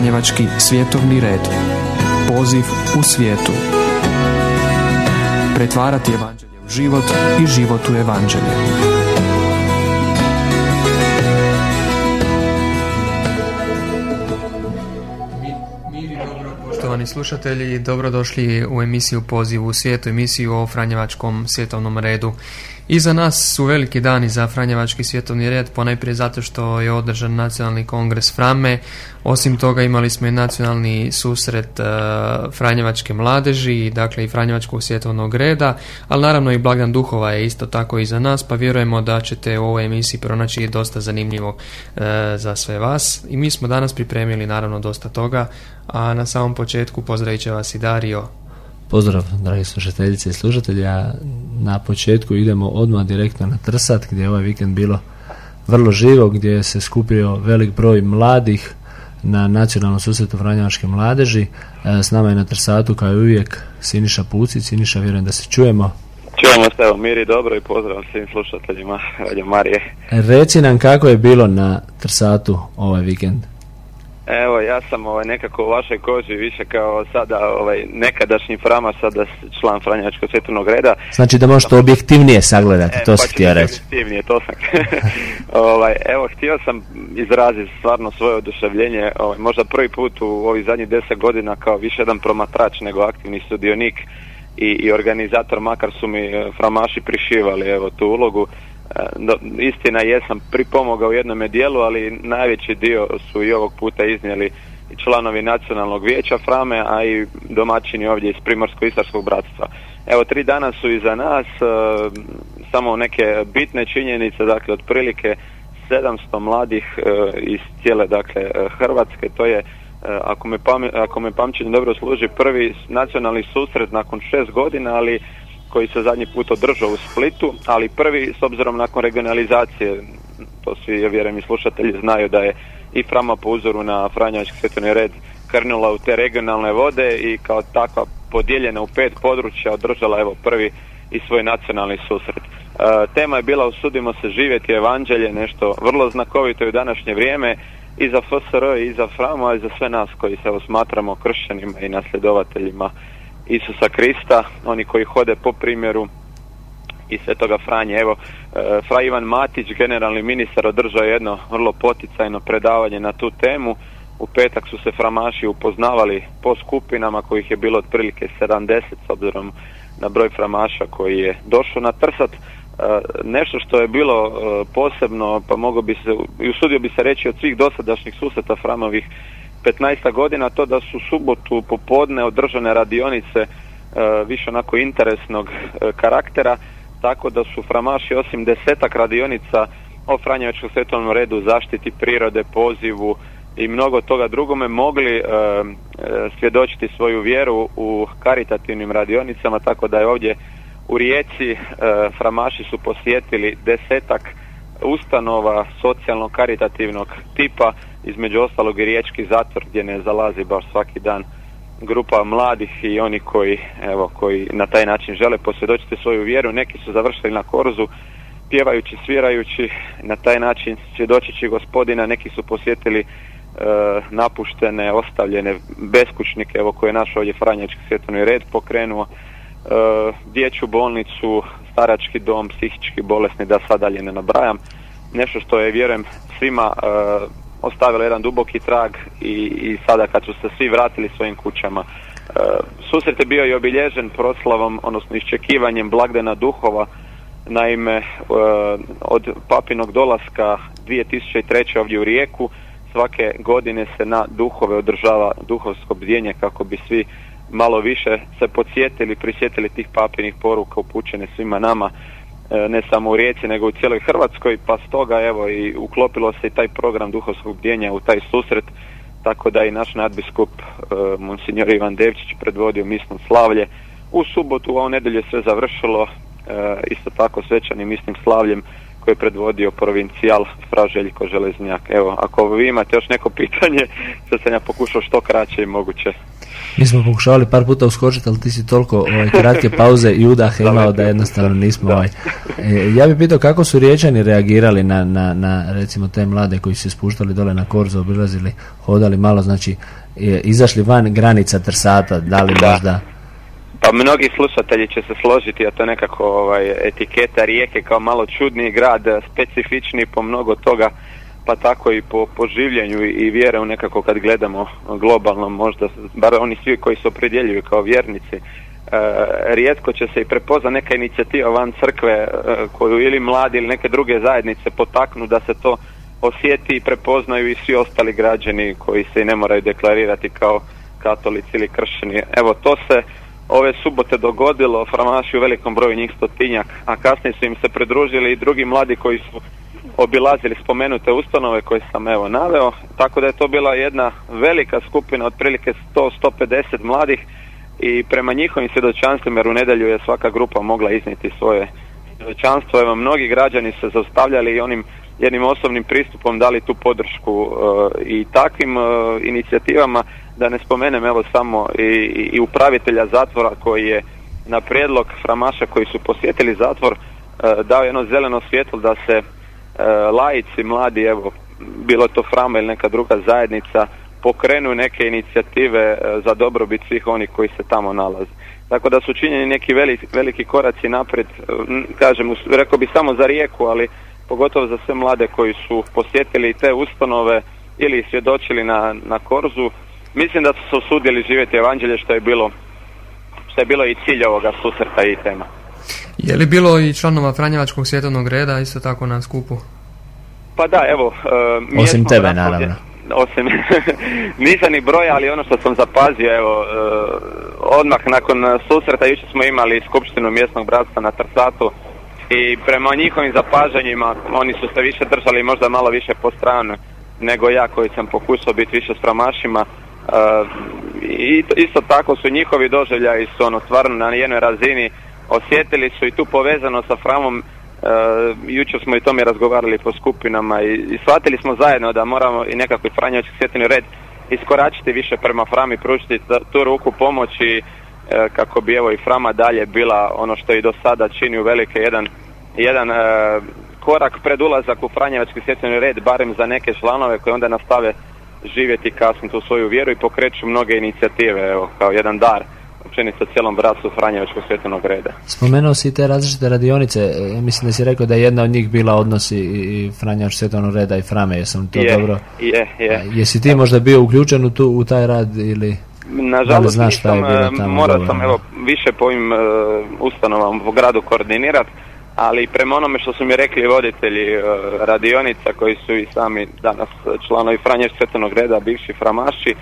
Franjevački svjetovni red. Poziv u svijetu. Pretvarati evanđelje u život i život u evanđelje. Poštovani slušatelji, dobrodošli u emisiju Poziv u svijetu, emisiju o Franjevačkom svjetovnom redu. Iza nas su veliki dani za Franjevački svjetovni red, ponajprije zato što je održan nacionalni kongres Frame. Osim toga imali smo i nacionalni susret uh, Franjevačke mladeži, dakle i Franjevačkog svjetovnog reda, ali naravno i blagdan duhova je isto tako iza nas, pa vjerujemo da ćete u ovoj emisiji pronaći dosta zanimljivo uh, za sve vas. I mi smo danas pripremili naravno dosta toga, a na samom početku pozdravit će vas i Dario Pozdrav, dragi slušateljice i slušatelji. Ja na početku idemo odmah direktno na Trsat, gdje je ovaj vikend bilo vrlo živo, gdje se skupio velik broj mladih na nacionalnom susretu Franjevačke mladeži. E, s nama je na Trsatu, kao i uvijek, Siniša Puci. Siniša, vjerujem da se čujemo. Čujemo se, evo, miri dobro i pozdrav svim slušateljima Radio Marije. Reci nam kako je bilo na Trsatu ovaj vikend. Evo, ja sam ovaj, nekako u vašoj koži više kao sada ovaj, nekadašnji Frama, sada član Franjačkog svjetovnog reda. Znači da možete objektivnije sagledati, e, to pa si htio reći. Objektivnije, to sam. ovaj, evo, htio sam izraziti stvarno svoje oduševljenje, ovaj, možda prvi put u ovih zadnjih deset godina kao više jedan promatrač nego aktivni sudionik i, i organizator, makar su mi eh, Framaši prišivali evo, tu ulogu. No, istina jesam pripomogao jednome dijelu, ali najveći dio su i ovog puta iznijeli članovi nacionalnog vijeća Frame, a i domaćini ovdje iz Primorsko-Istarskog bratstva. Evo, tri dana su iza nas, e, samo neke bitne činjenice, dakle, otprilike 700 mladih e, iz cijele, dakle, e, Hrvatske, to je ako me, ako me pamćenje dobro služi, prvi nacionalni susret nakon šest godina, ali koji se zadnji put održao u Splitu, ali prvi s obzirom nakon regionalizacije, to svi, ja vjerujem i slušatelji znaju da je i Frama po uzoru na Franjevački svjetovni red krnula u te regionalne vode i kao takva podijeljena u pet područja održala evo prvi i svoj nacionalni susret. E, tema je bila usudimo se živjeti evanđelje, nešto vrlo znakovito u današnje vrijeme i za FSR i za Framu, a i za sve nas koji se evo smatramo kršćanima i nasljedovateljima Isusa Krista, oni koji hode po primjeru i svetoga Franje. Evo, e, Fra Ivan Matić, generalni ministar, održao jedno vrlo poticajno predavanje na tu temu. U petak su se framaši upoznavali po skupinama kojih je bilo otprilike 70 s obzirom na broj framaša koji je došao na trsat. E, nešto što je bilo e, posebno, pa mogo bi se, i usudio bi se reći od svih dosadašnjih susreta framovih 15 godina to da su subotu popodne održane radionice e, više onako interesnog e, karaktera, tako da su framaši osim desetak radionica o Franjevačkom svetovnom redu, zaštiti prirode, pozivu i mnogo toga drugome mogli e, svjedočiti svoju vjeru u karitativnim radionicama, tako da je ovdje u Rijeci framaši su posjetili desetak ustanova socijalno-karitativnog tipa, između ostalog i riječki zatvor gdje ne zalazi baš svaki dan grupa mladih i oni koji, evo, koji na taj način žele posvjedočiti svoju vjeru. Neki su završili na korzu pjevajući, svirajući, na taj način svjedočići gospodina, neki su posjetili e, napuštene, ostavljene beskućnike, evo koje je naš ovdje Franjački svjetovni red pokrenuo, e, dječju bolnicu, starački dom, psihički bolesni, da sad dalje ne nabrajam. Nešto što je, vjerujem, svima e, ostavilo jedan duboki trag i, i sada kad su se svi vratili svojim kućama. E, susret je bio i obilježen proslavom, odnosno iščekivanjem blagdana duhova, naime e, od papinog dolaska 2003. ovdje u Rijeku svake godine se na duhove održava duhovsko bdjenje kako bi svi malo više se podsjetili, prisjetili tih papinih poruka upućene svima nama ne samo u Rijeci nego u cijeloj Hrvatskoj pa stoga evo i uklopilo se i taj program duhovskog bdjenja u taj susret tako da i naš nadbiskup e, monsignor Ivan Devčić predvodio misno slavlje u subotu, a u nedjelju sve završilo e, isto tako svečanim misnim slavljem koji je predvodio provincijal Fra Željko Železnjak. Evo, ako vi imate još neko pitanje, sad sam ja pokušao što kraće i moguće. Mi smo pokušavali par puta uskočiti, ali ti si toliko ovaj, kratke pauze i udah imao da jednostavno nismo... Ovaj. E, ja bih pitao kako su riječani reagirali na, na, na, recimo te mlade koji su se spuštali dole na korzo, obilazili, hodali malo, znači izašli van granica Trsata, da li možda... Pa mnogi slušatelji će se složiti, a to nekako ovaj, etiketa Rijeke kao malo čudni grad, specifični po mnogo toga, pa tako i po, po življenju i vjere u nekako kad gledamo globalno možda, bar oni svi koji se opredjeljuju kao vjernici, e, rijetko će se i prepozna neka inicijativa van crkve e, koju ili mladi ili neke druge zajednice potaknu da se to osjeti i prepoznaju i svi ostali građani koji se i ne moraju deklarirati kao katolici ili kršćani. Evo to se ove subote dogodilo, framaši u velikom broju njih stotinjak, a kasnije su im se pridružili i drugi mladi koji su obilazili spomenute ustanove koje sam evo naveo, tako da je to bila jedna velika skupina, otprilike 100-150 mladih i prema njihovim svjedočanstvima jer u nedjelju je svaka grupa mogla iznijeti svoje svjedočanstvo. Evo, mnogi građani se zaustavljali i onim jednim osobnim pristupom dali tu podršku e, i takvim e, inicijativama da ne spomenem evo samo i, i upravitelja zatvora koji je na prijedlog framaša koji su posjetili zatvor e, dao jedno zeleno svjetlo da se laici mladi evo bilo to frama ili neka druga zajednica pokrenu neke inicijative za dobrobit svih onih koji se tamo nalaze. Tako da su činjeni neki veliki, veliki koraci naprijed, kažem, rekao bi samo za rijeku, ali pogotovo za sve mlade koji su posjetili te ustanove ili svjedočili na, na korzu. Mislim da su se osudili živjeti evanđelje što je bilo što je bilo i cilj ovoga susreta i tema. Je li bilo i članova Franjevačkog svjetovnog reda isto tako na skupu? Pa da, evo. Uh, osim tebe, naravno. Osim, nisam ni broj, ali ono što sam zapazio, evo, uh, odmah nakon susreta, jučer smo imali skupštinu mjesnog bratstva na Trsatu, i prema njihovim zapažanjima oni su se više držali možda malo više po stranu nego ja koji sam pokušao biti više s pramašima uh, i isto tako su njihovi doživljaji su ono stvarno na jednoj razini osjetili su i tu povezano sa Framom uh, jučer smo i tome razgovarali po skupinama i, i shvatili smo zajedno da moramo i nekako i Franjevački svjetini red iskoračiti više prema Frami, pružiti tu ruku pomoći E, kako bi evo i Frama dalje bila ono što i do sada čini u velike jedan, jedan e, korak pred ulazak u Franjevački svjetleni red, barem za neke članove koje onda nastave živjeti kasnije tu svoju vjeru i pokreću mnoge inicijative, evo, kao jedan dar općenito cijelom bratstvu Franjevačkog svjetljenog reda. Spomenuo si te različite radionice, e, mislim da si rekao da je jedna od njih bila odnosi i Franjevačkog svjetljenog reda i Frame, jesam to je, dobro? Je, je. Jesi ti možda bio uključen u, tu, u taj rad ili... Nažalost da nisam, e, morao sam evo više po ovim uh, ustanovama u gradu koordinirati, ali prema onome što su mi rekli voditelji uh, radionica koji su i sami danas članovi Franješ Svetonog reda, bivši framaši,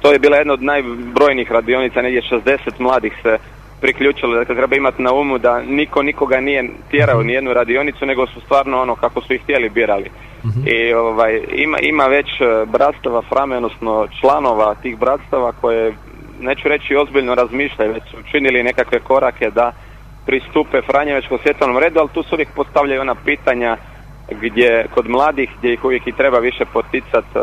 to je bila jedna od najbrojnijih radionica, negdje 60 mladih se priključilo, dakle treba imati na umu da niko nikoga nije tjerao ni jednu radionicu, nego su stvarno ono kako su ih htjeli birali. Mhm. I ovaj, ima, ima već e, bratstava Frame, odnosno članova tih bratstava koje, neću reći ozbiljno razmišljaju, već su učinili nekakve korake da pristupe Franjevačkom svjetovnom redu, ali tu se uvijek postavljaju ona pitanja gdje kod mladih gdje ih uvijek i treba više poticati, uh,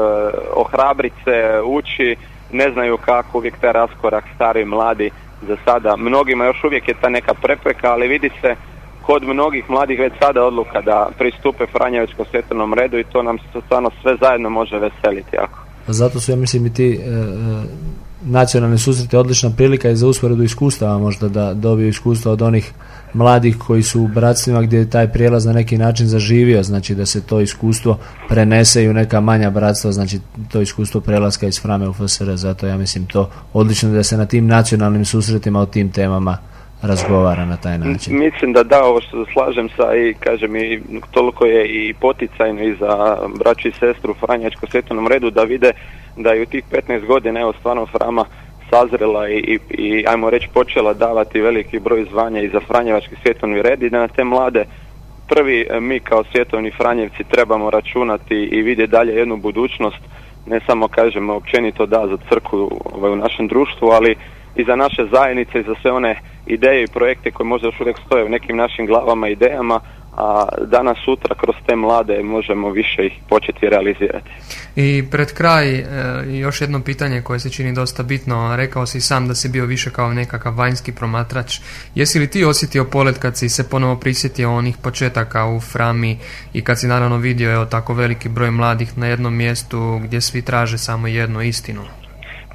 ohrabrice, uči, ne znaju kako uvijek taj raskorak stari mladi za sada. Mnogima još uvijek je ta neka prepreka, ali vidi se kod mnogih mladih već sada odluka da pristupe Franjevičkom svjetlnom redu i to nam se stvarno sve zajedno može veseliti jako. Zato su ja mislim i ti e, e, nacionalni susreti odlična prilika i za usporedu iskustava možda da dobiju iskustva od onih mladih koji su u bratstvima gdje je taj prijelaz na neki način zaživio, znači da se to iskustvo prenese i u neka manja bratstva, znači to iskustvo prelaska iz Frame u FSR, zato ja mislim to odlično da se na tim nacionalnim susretima o tim temama razgovara na taj način. Mislim da da, ovo što slažem sa i kažem i toliko je i poticajno i za braću i sestru Franjačko svjetovnom redu da vide da je u tih 15 godina evo stvarno Frama sazrela i, i, i ajmo reći počela davati veliki broj zvanja i za Franjevački svjetovni red i da na te mlade prvi e, mi kao svjetovni Franjevci trebamo računati i vidjeti dalje jednu budućnost. Ne samo kažemo općenito da za crku ovaj, u našem društvu, ali i za naše zajednice i za sve one ideje i projekte koje možda još uvijek stoje u nekim našim glavama i idejama, a danas sutra kroz te mlade možemo više ih početi realizirati. I pred kraj e, još jedno pitanje koje se čini dosta bitno, rekao si sam da si bio više kao nekakav vanjski promatrač. Jesi li ti osjetio polet kad si se ponovo prisjetio onih početaka u Frami i kad si naravno vidio evo, tako veliki broj mladih na jednom mjestu gdje svi traže samo jednu istinu?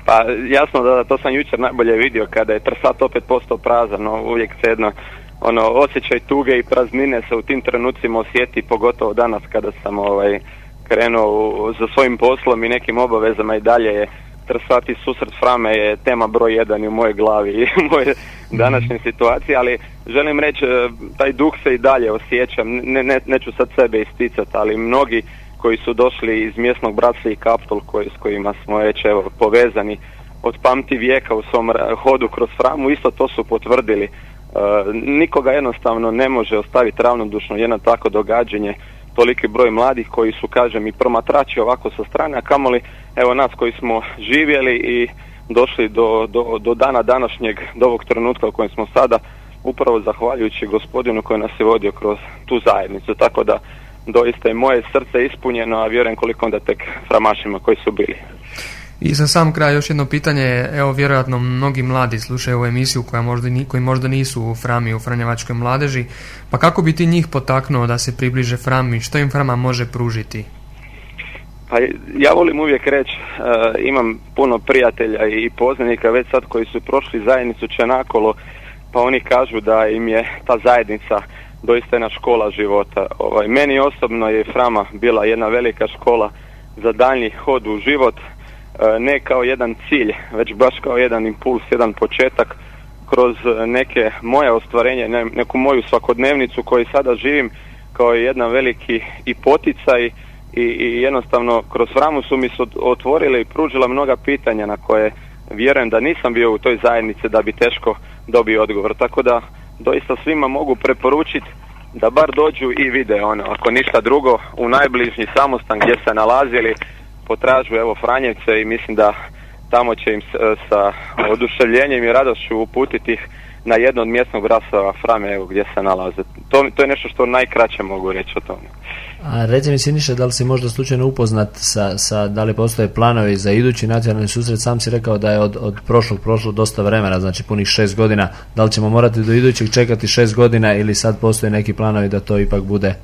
Pa jasno da to sam jučer najbolje vidio kada je Trsat opet postao prazan, no, uvijek se jedno ono osjećaj tuge i praznine se u tim trenucima osjeti pogotovo danas kada sam ovaj krenuo za svojim poslom i nekim obavezama i dalje je Trsat i susret Frame je tema broj jedan u mojoj glavi i u moje današnje situacije, ali želim reći e, taj duh se i dalje osjećam, ne, ne, neću sad sebe isticati, ali mnogi koji su došli iz mjesnog bratstva i Kaptol koji, s kojima smo već evo, povezani od pamti vijeka u svom hodu kroz Framu, isto to su potvrdili. E, nikoga jednostavno ne može ostaviti ravnodušno jedno tako događanje, toliki broj mladih koji su, kažem, i promatrači ovako sa strane, a kamoli evo nas koji smo živjeli i došli do, do, do dana današnjeg, do ovog trenutka u kojem smo sada, upravo zahvaljujući gospodinu koji nas je vodio kroz tu zajednicu. Tako da doista je moje srce ispunjeno, a vjerujem koliko onda tek framašima koji su bili. I za sam kraj još jedno pitanje, evo vjerojatno mnogi mladi slušaju ovu emisiju koja možda, koji možda nisu u Frami, u Franjevačkoj mladeži, pa kako bi ti njih potaknuo da se približe Frami, što im Frama može pružiti? Pa ja volim uvijek reći, uh, imam puno prijatelja i poznanika već sad koji su prošli zajednicu Čenakolo, pa oni kažu da im je ta zajednica doista jedna škola života. Ovaj, meni osobno je Frama bila jedna velika škola za daljnji hod u život, ne kao jedan cilj, već baš kao jedan impuls, jedan početak kroz neke moje ostvarenje, neku moju svakodnevnicu koju sada živim kao jedan veliki i poticaj i, i jednostavno kroz Framu su mi se otvorile i pružila mnoga pitanja na koje vjerujem da nisam bio u toj zajednici da bi teško dobio odgovor. Tako da doista svima mogu preporučiti da bar dođu i vide ono, ako ništa drugo, u najbližnji samostan gdje se nalazili, potražu evo Franjevce i mislim da tamo će im sa oduševljenjem i radošću uputiti ih na jedno od mjesnog rasova Frame evo, gdje se nalaze. To, to je nešto što najkraće mogu reći o tome. A reci mi Siniša, da li si možda slučajno upoznat sa, sa, da li postoje planovi za idući nacionalni susret, sam si rekao da je od, od prošlog prošlo dosta vremena, znači punih šest godina, da li ćemo morati do idućeg čekati šest godina ili sad postoje neki planovi da to ipak bude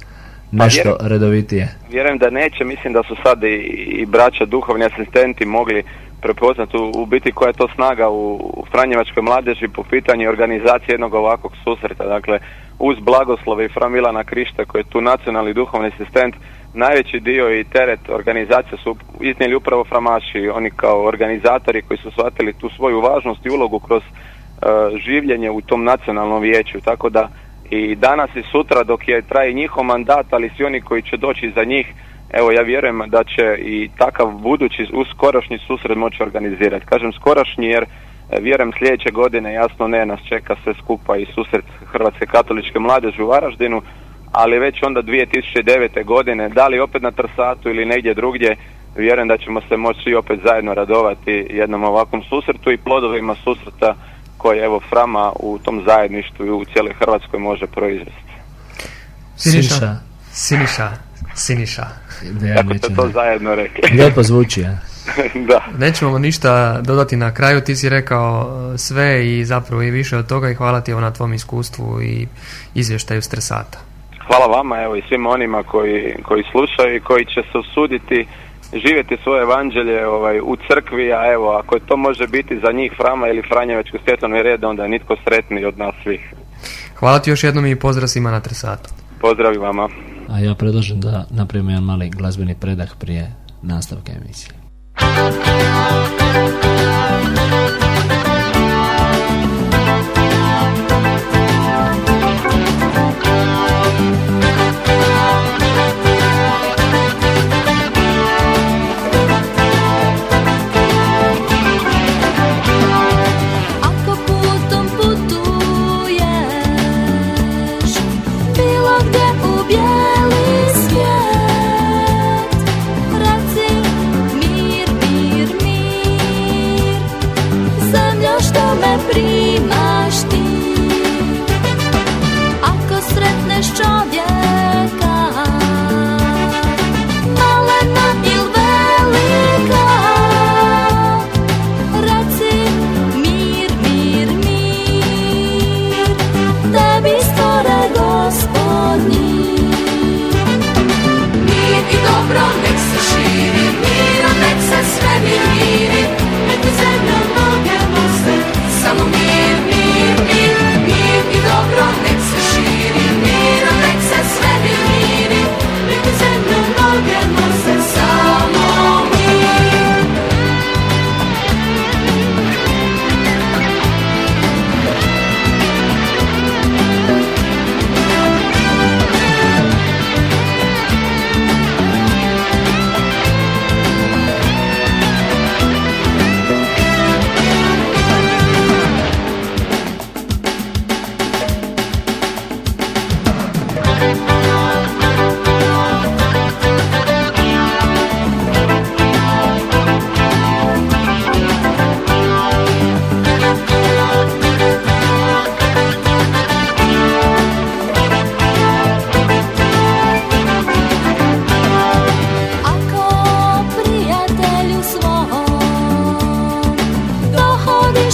pa nešto redovitije? Vjerujem da neće, mislim da su sad i, i braća duhovni asistenti mogli prepoznati u, u, biti koja je to snaga u, u Franjevačkoj mladeži po pitanju organizacije jednog ovakvog susreta. Dakle, uz blagoslove i Fra Milana Krišta koji je tu nacionalni duhovni asistent, najveći dio i teret organizacije su iznijeli upravo Framaši, oni kao organizatori koji su shvatili tu svoju važnost i ulogu kroz uh, življenje u tom nacionalnom vijeću. Tako da i danas i sutra dok je traje njihov mandat, ali svi oni koji će doći za njih, evo ja vjerujem da će i takav budući uskorašnji susret moći organizirati. Kažem skorašnji jer E, vjerujem sljedeće godine jasno ne nas čeka sve skupa i susret Hrvatske katoličke mladeže u Varaždinu, ali već onda 2009. godine, da li opet na Trsatu ili negdje drugdje, vjerujem da ćemo se moći opet zajedno radovati jednom ovakvom susretu i plodovima susreta koje evo Frama u tom zajedništvu i u cijeloj Hrvatskoj može proizvesti. Siniša. Siniša. Siniša. Kako ste to zajedno rekli. Lijepo zvuči, ja. da. Nećemo ništa dodati na kraju, ti si rekao e, sve i zapravo i više od toga i hvala ti na tvom iskustvu i izvještaju stresata. Hvala vama evo i svim onima koji, koji slušaju i koji će se osuditi živjeti svoje evanđelje ovaj, u crkvi, a evo ako to može biti za njih Frama ili Franjevačku svjetlanu red, onda je nitko sretniji od nas svih. Hvala ti još jednom i pozdrav svima na Tresatu. Pozdrav vama. A ja predlažem da napravimo jedan mali glazbeni predah prije nastavka emisije.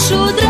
输的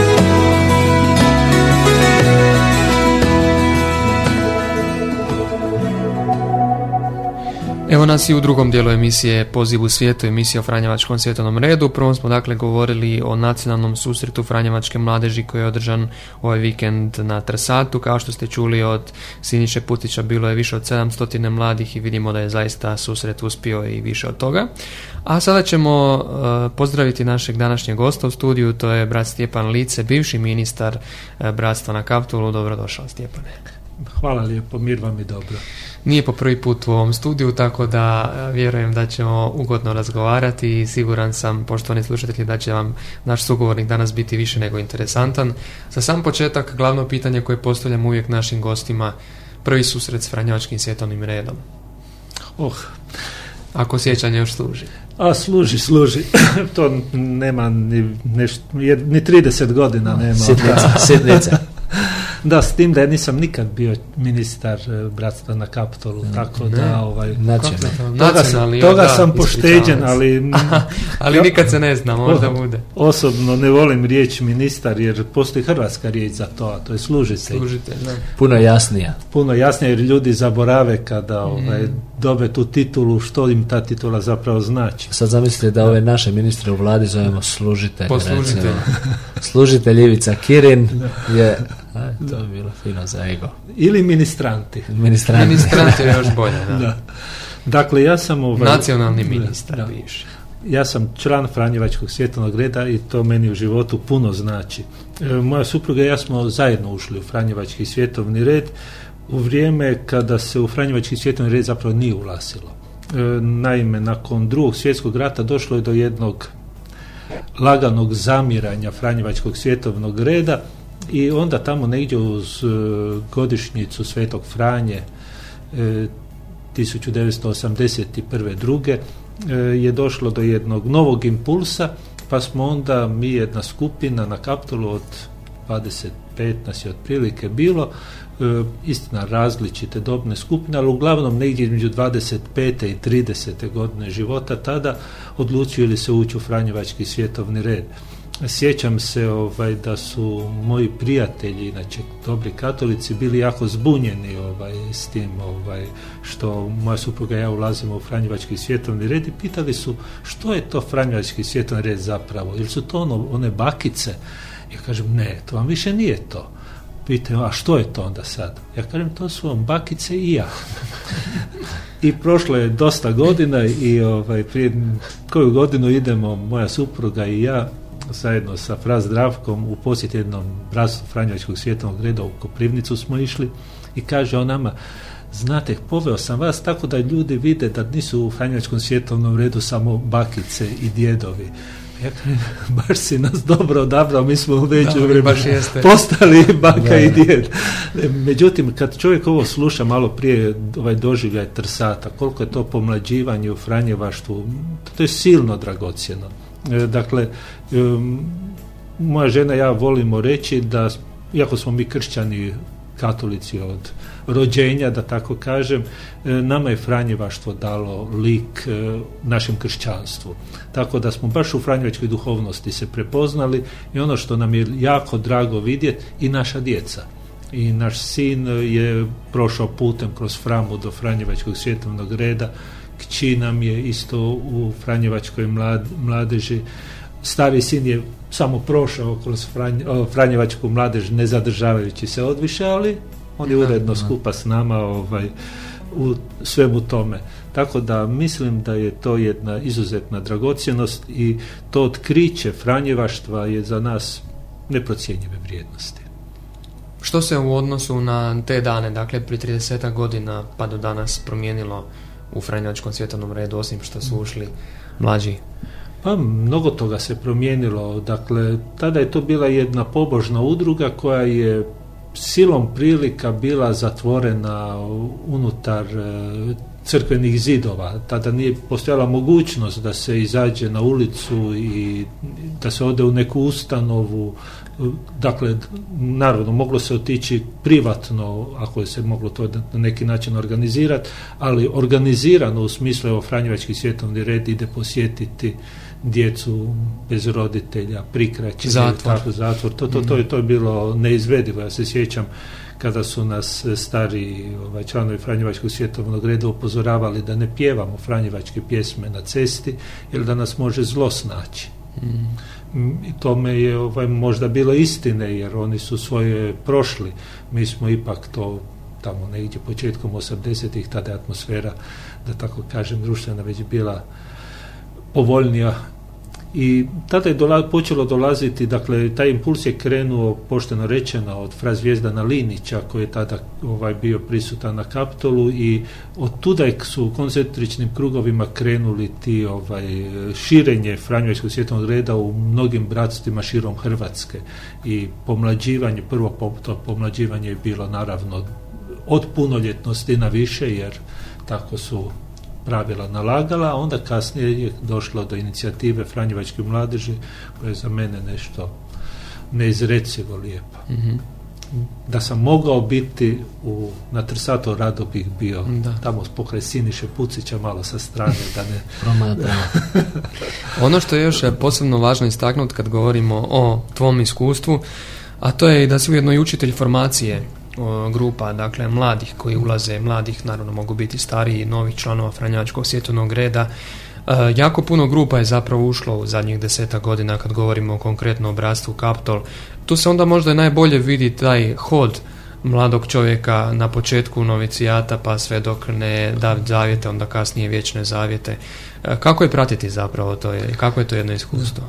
Evo nas i u drugom dijelu emisije Poziv u svijetu, emisija o Franjevačkom svjetovnom redu. U prvom smo dakle govorili o nacionalnom susretu Franjevačke mladeži koji je održan ovaj vikend na Trsatu. Kao što ste čuli od Siniše Putića bilo je više od 700 mladih i vidimo da je zaista susret uspio i više od toga. A sada ćemo uh, pozdraviti našeg današnjeg gosta u studiju, to je brat Stjepan Lice, bivši ministar uh, bratstva na Kaptolu. Dobrodošao Stjepane. Hvala lijepo, mir vam i dobro. Nije po prvi put u ovom studiju, tako da e, vjerujem da ćemo ugodno razgovarati i siguran sam, poštovani slušatelji, da će vam naš sugovornik danas biti više nego interesantan. Za sam početak, glavno pitanje koje postavljam uvijek našim gostima, prvi susret s Franjevačkim svjetovnim redom. Oh, Ako sjećanje još služi. a služi, služi. to nema ni, neš, ni 30 godina nema. Sitnica, sitnica. Da, s tim da ja nisam nikad bio ministar e, bratstva na Kaptolu, tako Ne. da ovaj, Nacionalno. toga, sam, Nacionalni, toga da, sam pošteđen, ali Ali Ja- nikad se ne zna, možda bude. osobno ne volim riječ ministar jer postoji hrvatska riječ za to, a to je služitelj. Služite, da. Puno jasnija. Puno jasnije jer ljudi zaborave kada ovaj, dobe tu titulu, što im ta titula zapravo znači. Sad zamislite da ove naše ministre u vladi zovemo služitelj. Poslužitelj. Služitelj Ivica Kirin je... To je bilo fino za ego. Ili ministranti. Ministrant. Ministrant je još bolje, da. Da. Dakle, ja sam ovaj, Nacionalni Da, ministar, da. bivši. Ja sam član Franjevačkog svjetovnog reda i to meni u životu puno znači. E, moja supruga i ja smo zajedno ušli u Franjevački svjetovni red u vrijeme kada se u Franjevački svjetovni red zapravo nije ulazilo. E, naime, nakon drugog svjetskog rata došlo je do jednog laganog zamiranja Franjevačkog svjetovnog reda i onda tamo negdje uz e, godišnjicu Svetog Franje e, 1981. druge e, je došlo do jednog novog impulsa pa smo onda mi jedna skupina na Kaptolu od 25 nas je otprilike bilo istina različite dobne skupine, ali uglavnom negdje između 25. i 30. godine života tada odlučili se ući u Franjevački svjetovni red. Sjećam se ovaj, da su moji prijatelji, inače dobri katolici, bili jako zbunjeni ovaj, s tim ovaj, što moja supruga i ja ulazimo u Franjevački svjetovni red i pitali su što je to Franjevački svjetovni red zapravo, ili su to ono, one bakice? Ja kažem ne, to vam više nije to. Pitaju, a što je to onda sad? Ja kažem, to su vam bakice i ja. I prošlo je dosta godina i ovaj, prije koju godinu idemo moja supruga i ja zajedno sa Fra Zdravkom u posjet jednom bratstvu Franjevačkog svjetovnog reda u Koprivnicu smo išli i kaže on nama znate, poveo sam vas tako da ljudi vide da nisu u Franjevačkom svjetovnom redu samo bakice i djedovi. Baš si nas dobro odabrao, mi smo već Da, u vi vremenu baš jeste. postali baka i djed. Međutim, kad čovjek ovo sluša malo prije ovaj doživljaj trsata, koliko je to pomlađivanje u Franjevaštvu, to je silno dragocjeno. E, Dakle, moja žena ja volimo reći da, iako smo mi kršćani katolici od rođenja, da tako kažem, e, nama je Franjevaštvo dalo lik e, našem kršćanstvu. Tako da smo baš u Franjevačkoj duhovnosti se prepoznali i ono što nam je jako drago vidjeti i naša djeca. I naš sin je prošao putem kroz Framu do Franjevačkog svjetovnog reda, kći nam je isto u Franjevačkoj mlad, mladeži, stari sin je samo prošao kroz Franj, Franjevačku mladež ne zadržavajući se odviše, ali on je uredno skupa s nama ovaj, u svemu tome. Tako da mislim da je to jedna izuzetna dragocjenost i to otkriće Franjevaštva je za nas neprocjenjive vrijednosti. Što se u odnosu na te dane, dakle prije 30 godina pa do danas promijenilo u Franjevačkom svjetovnom redu, osim što su ušli mlađi? Pa mnogo toga se promijenilo. Dakle, tada je to bila jedna pobožna udruga koja je silom prilika bila zatvorena unutar e, crkvenih zidova. Tada nije postojala mogućnost da se izađe na ulicu i da se ode u neku ustanovu. Dakle, naravno, moglo se otići privatno, ako je se moglo to na neki način organizirati, ali organizirano u smislu, evo, Franjevački svjetovni red ide posjetiti djecu bez roditelja, prikraći, Zatvor. tako, zatvor. To, to, to, je, to je bilo neizvedivo. Ja se sjećam kada su nas stari ovaj, članovi Franjevačkog svjetovnog reda upozoravali da ne pjevamo Franjevačke pjesme na cesti, jer da nas može zlo snaći. Mm, I tome je ovaj, možda bilo istine, jer oni su svoje prošli. Mi smo ipak to tamo negdje početkom 80-ih, tada je atmosfera, da tako kažem, društvena već bila povoljnija i tada je dola, počelo dolaziti, dakle, taj impuls je krenuo, pošteno rečeno, od fra Zvijezdana Linića, koji je tada ovaj, bio prisutan na Kaptolu i od tuda su u koncentričnim krugovima krenuli ti ovaj, širenje Franjevačkog svjetovnog reda u mnogim bratstvima širom Hrvatske. I pomlađivanje, prvo to pomlađivanje je bilo naravno od punoljetnosti na više, jer tako su pravila nalagala, a onda kasnije je došlo do inicijative Franjevačke mladeži koja je za mene nešto neizrecivo lijepa. Mhm. Da sam mogao biti u, na Trsatu rado bih bio Da. tamo pokraj Siniše Pucića malo sa strane da ne. Ono što je još posebno važno istaknuti kad govorimo o tvom iskustvu, a to je i da si ujedno i učitelj formacije grupa, dakle mladih koji ulaze, mladih naravno mogu biti stariji, novih članova Franjevačkog svjetovnog reda. E, jako puno grupa je zapravo ušlo u zadnjih deseta godina kad govorimo konkretno o bratstvu Kaptol. Tu se onda možda i najbolje vidi taj hod mladog čovjeka na početku novicijata pa sve dok ne da zavjete, onda kasnije vječne zavjete. E, Kako je pratiti zapravo to je, kako je to jedno iskustvo?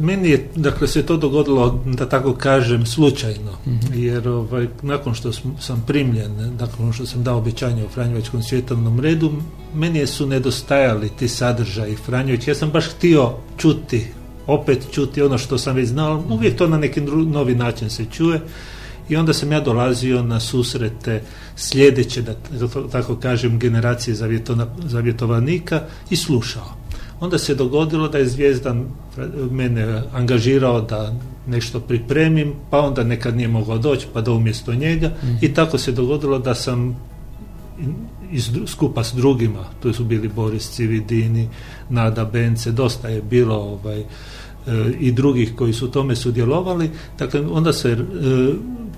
Meni je, dakle, se to dogodilo, da tako kažem, slučajno, jer ovaj, nakon što sam primljen, nakon što sam dao obećanje u Franjevačkom svjetovnom redu, meni je su nedostajali ti sadržaji Franjević. Ja sam baš htio čuti, opet čuti ono što sam već znao, uvijek to na neki novi način se čuje. I onda sam ja dolazio na susrete sljedeće, da tako kažem, generacije zavjetovanika i slušao. Onda se dogodilo da je Zvijezdan mene angažirao da nešto pripremim, pa onda nekad nije mogao doći, pa da umjesto njega. I tako se dogodilo da sam iz, skupa s drugima, tu su bili Boris Cividini, Nada Bence, dosta je bilo ovaj, e, i drugih koji su u tome sudjelovali. Dakle, onda se e,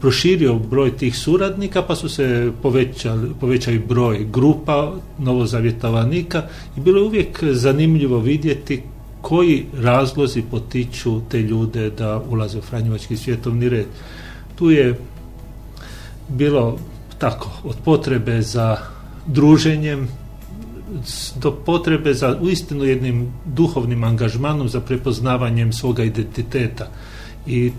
proširio broj tih suradnika, pa su se povećali, povećali broj grupa novozavjetovanika i bilo je uvijek zanimljivo vidjeti koji razlozi potiču te ljude da ulaze u Franjevački svjetovni red. Tu je bilo tako, od potrebe za druženjem do potrebe za uistinu jednim duhovnim angažmanom za prepoznavanjem svoga identiteta. I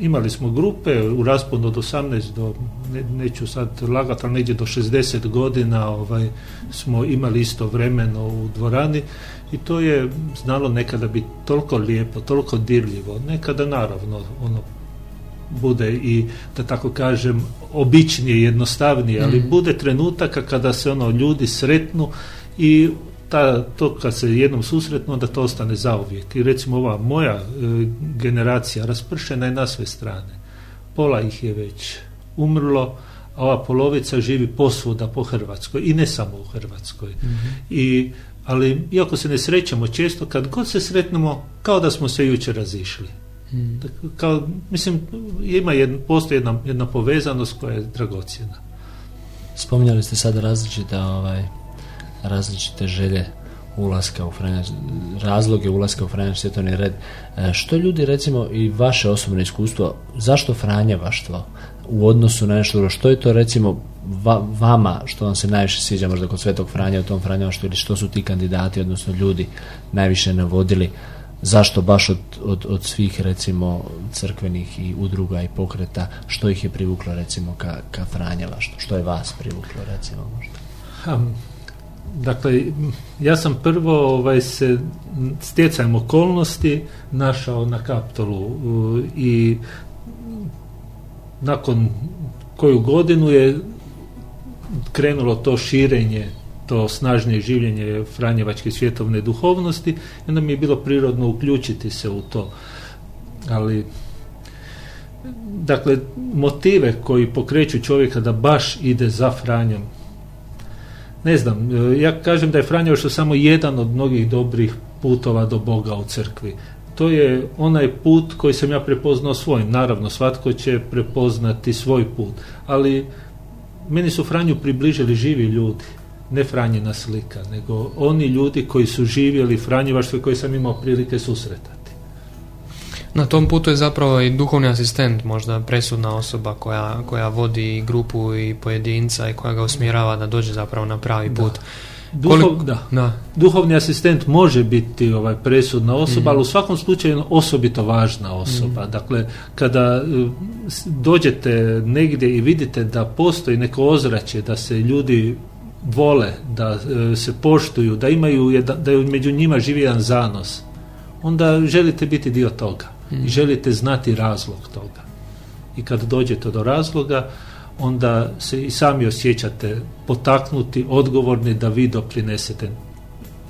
imali smo grupe u rasponu od 18 do, ne, neću sad lagati, ali negdje do 60 godina ovaj, smo imali isto vremeno u dvorani i to je znalo nekada biti toliko lijepo, toliko dirljivo, nekada naravno ono bude i da tako kažem običnije, jednostavnije, ali bude trenutaka kada se ono ljudi sretnu i ta, to kad se jednom susretnu onda to ostane zauvijek. I recimo ova moja e, generacija raspršena je na sve strane. Pola ih je već umrlo a ova polovica živi posvuda po Hrvatskoj i ne samo u Hrvatskoj. I ali iako se ne srećemo često kad god se sretnemo kao da smo se jučer razišli. Dakle, kao, mislim, ima jedna, postoji jedna, jedna povezanost koja je dragocjena. Spominjali ste sad različite, ovaj, različite želje ulaska u Franjač, razloge ulaska u Franjač svjetovni red. E, što ljudi, recimo, i vaše osobno iskustvo, zašto Franjevaštvo u odnosu na nešto? Što je to, recimo, va- vama, što vam se najviše sviđa možda kod Svetog Franja u tom Franjevaštvu ili što su ti kandidati, odnosno ljudi, najviše navodili zašto baš od, od, od svih recimo crkvenih i udruga i pokreta, što ih je privuklo recimo ka, ka Franjevaštvu, što je vas privuklo recimo možda? Dakle, ja sam prvo ovaj, se stjecajem okolnosti našao na Kaptolu uh, i nakon koju godinu je krenulo to širenje to snažnije življenje Franjevačke svjetovne duhovnosti onda mi je bilo prirodno uključiti se u to. Ali dakle, motive koji pokreću čovjeka da baš ide za Franjom ne znam, e, ja kažem da je Franjo što samo jedan od mnogih dobrih putova do Boga u crkvi. To je onaj put koji sam ja prepoznao svojim. Naravno, svatko će prepoznati svoj put. Ali meni su Franju približili živi ljudi. Ne Franjina slika, nego oni ljudi koji su živjeli Franjevaštvo i koji sam imao prilike susretati. Na tom putu je zapravo i duhovni asistent možda presudna osoba koja, koja vodi grupu i pojedinca i koja ga usmjerava da dođe zapravo na pravi put. Duhov, Koliko- da. da. Duhovni asistent može biti ovaj presudna osoba, Mhm. ali u svakom slučaju osobito važna osoba. Dakle, kada e, dođete negdje i vidite da postoji neko ozračje, da se ljudi vole, da e, se poštuju, da imaju da je među njima živi jedan zanos, onda želite biti dio toga i želite znati razlog toga. I kad dođete do razloga, onda se i sami osjećate potaknuti, odgovorni da vi doprinesete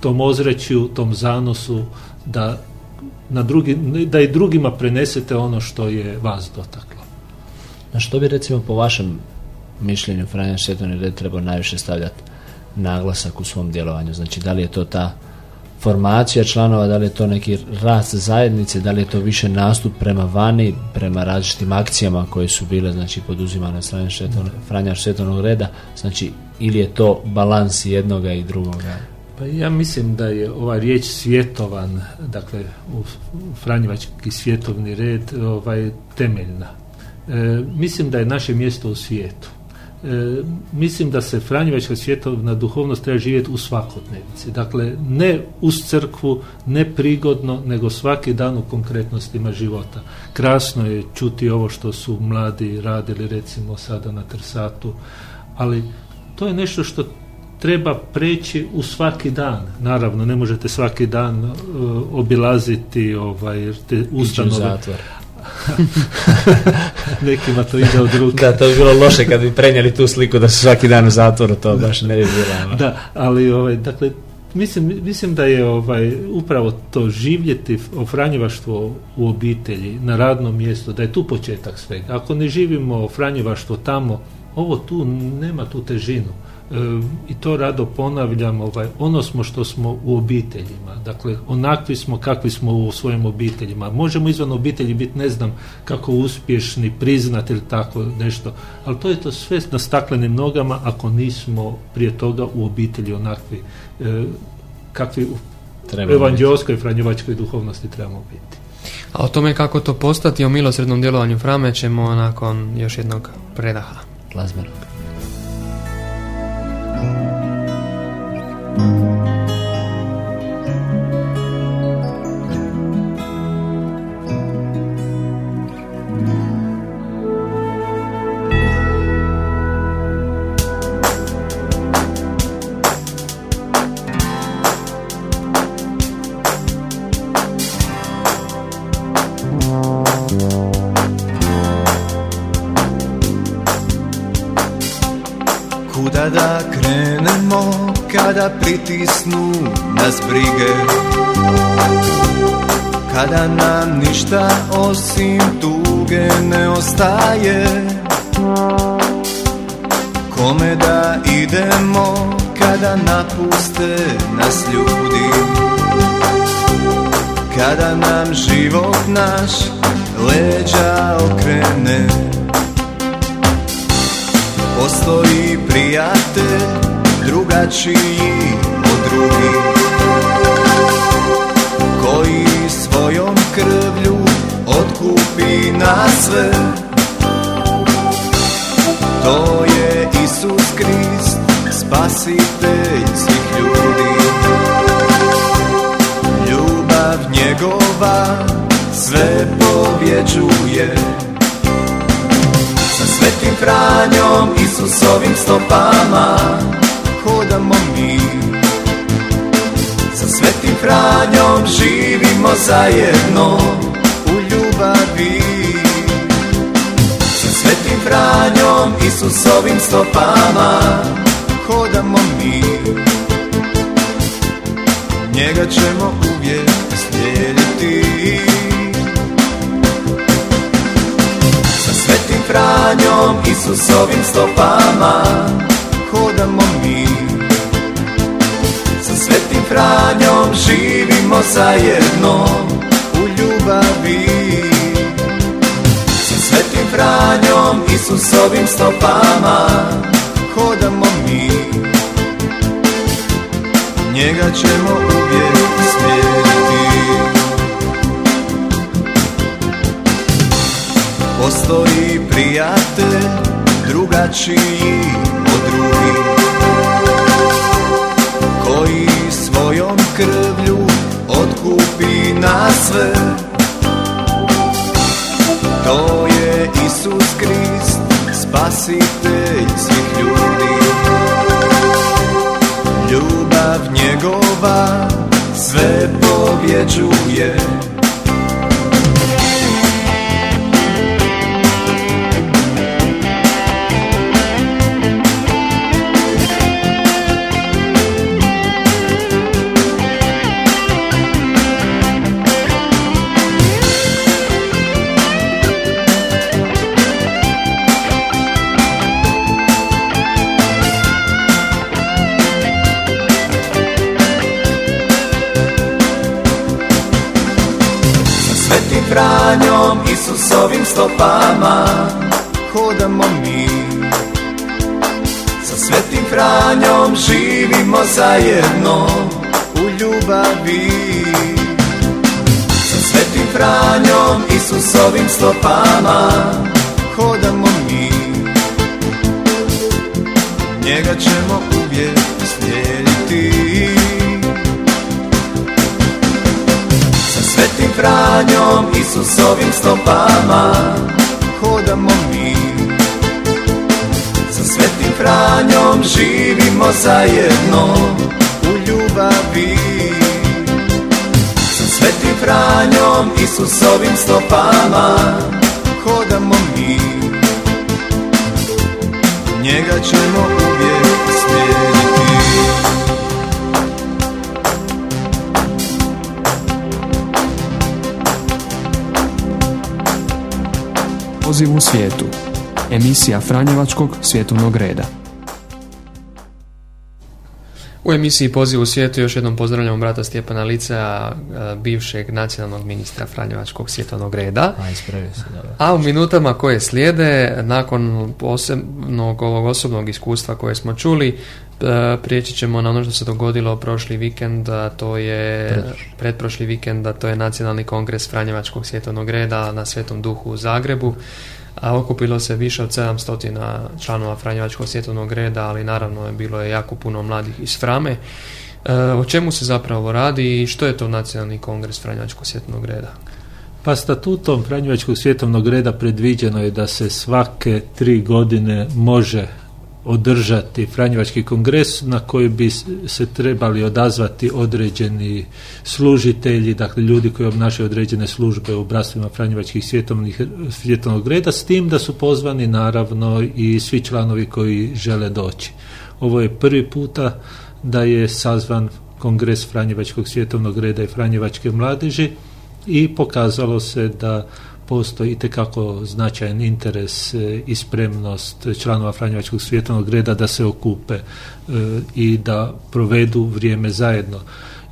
tom ozračju, tom zanosu, da, na drugi, da i drugima prenesete ono što je vas dotaklo. Na što bi recimo po vašem mišljenju Franjo Svetovni red trebao najviše stavljati naglasak u svom djelovanju? Znači, da li je to ta formacija članova, da li je to neki rast zajednice, da li je to više nastup prema vani, prema različitim akcijama koje su bile znači poduzimane od strane Svetovne- Franja reda, znači ili je to balans jednoga i drugoga? Pa ja mislim da je ova riječ svjetovan, dakle u Franjevački svjetovni red ovaj, temeljna. E, mislim da je naše mjesto u svijetu. E, mislim da se Franjevačka svjetovna duhovnost treba živjeti u svakodnevici. Dakle, ne uz crkvu, ne prigodno, nego svaki dan u konkretnostima života. Krasno je čuti ovo što su mladi radili recimo sada na Trsatu, ali to je nešto što treba preći u svaki dan. Naravno, ne možete svaki dan uh, obilaziti ovaj, te ustanove. zatvor. Nekima to ide od ruke. Da, to bi bilo loše kad bi prenijeli tu sliku da su svaki dan u zatvoru, to baš ne bi bilo. ono. Da, ali ovaj, dakle, mislim, mislim da je ovaj, upravo to živjeti o Franjevaštvo u obitelji, na radnom mjestu, da je tu početak svega. Ako ne živimo Franjevaštvo tamo, ovo tu nema tu težinu. E, I to rado ponavljam, ovaj, ono smo što smo u obiteljima. Dakle, onakvi smo kakvi smo u svojim obiteljima. Možemo izvan obitelji biti, ne znam, kako uspješni, priznati ili tako nešto, ali to je to sve na staklenim nogama ako nismo prije toga u obitelji onakvi e, kakvi u evanđelskoj franjevačkoj duhovnosti trebamo biti. A o tome kako to postati o milosrednom djelovanju Frame ćemo nakon još jednog predaha. Glazbenog. Bye. Pritisnu nas brige. Kada nam ništa osim tuge ne ostaje Kome da idemo kada napuste nas ljudi? Kada nam život naš leđa okrene? Postoji prijatelj drugačiji od drugih Koji svojom krvlju otkupi nas sve. To je Isus Krist, spasitelj svih ljudi. Ljubav njegova sve pobjeđuje. Sa svetim Franjom, Isusovim stopama hodamo mi. Sa svetim Franjom živimo zajedno u ljubavi. Sa svetim Franjom, Isusovim stopama hodamo mi. Njega ćemo uvijek slijediti. Sa svetim Franjom, Isusovim stopama hodamo mi Franjom živimo zajedno u ljubavi. Sa svetim Franjom, Isusovim stopama hodamo mi. Njega ćemo uvijek slijediti. Postoji prijatelj drugačiji od drugih svojom krvlju otkupi nas sve. To je Isus Krist, spasitelj svih ljudi. Ljubav njegova sve pobjeđuje Franjom, Isusovim stopama. Hodamo mi. Sa svetim Franjom živimo zajedno. U ljubavi. Sa svetim Franjom, Isusovim stopama. Hodamo mi. Njega ćemo uvijek slijediti svetim Franjom, Isusovim stopama. Hodamo mi. Sa svetim Franjom živimo zajedno. U ljubavi. Sa svetim Franjom, Isusovim stopama. Hodamo mi. Njega ćemo Poziv u svijetu. Emisija Franjevačkog svjetovnog reda. U emisiji Poziv u svijetu još jednom pozdravljamo brata Stjepana Licea, e, bivšeg nacionalnog ministra Franjevačkog svjetovnog reda. A, se. A u minutama koje slijede, nakon posebnog ovog osobnog iskustva koje smo čuli, e, prijeći ćemo na ono što se dogodilo prošli vikend, a to je Pretprošli. pretprošli vikend, a to je nacionalni kongres Franjevačkog svjetovnog reda na Svetom Duhu u Zagrebu. A okupilo se više od 700 članova Franjevačkog svjetovnog reda, ali naravno je bilo je jako puno mladih iz Frame. E, o čemu se zapravo radi i što je to nacionalni kongres Franjevačkog svjetovnog reda? Pa statutom Franjevačkog svjetovnog reda predviđeno je da se svake tri godine može održati Franjevački kongres na koji bi se trebali odazvati određeni služitelji, dakle ljudi koji obnašaju određene službe u bratstvima Franjevačkih svjetovnog reda, s tim da su pozvani naravno i svi članovi koji žele doći. Ovo je prvi puta da je sazvan kongres Franjevačkog svjetovnog reda i Franjevačke mladeži i pokazalo se da postoji itekako značajan interes e, i spremnost članova Franjevačkog svjetovnog reda da se okupe e, i da provedu vrijeme zajedno.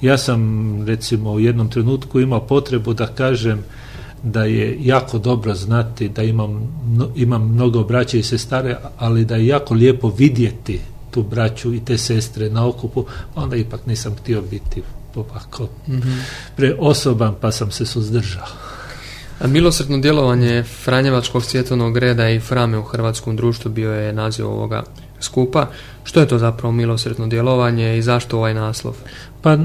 Ja sam recimo u jednom trenutku imao potrebu da kažem da je jako dobro znati da imam, imam mnogo braće i sestare, ali da je jako lijepo vidjeti tu braću i te sestre na okupu, onda ipak nisam htio biti ovako preosoban pa sam se suzdržao. A Milosrdno djelovanje Franjevačkog svjetovnog reda i Frame u hrvatskom društvu bio je naziv ovoga skupa. Što je to zapravo milosrdno djelovanje i zašto ovaj naslov? Pa e,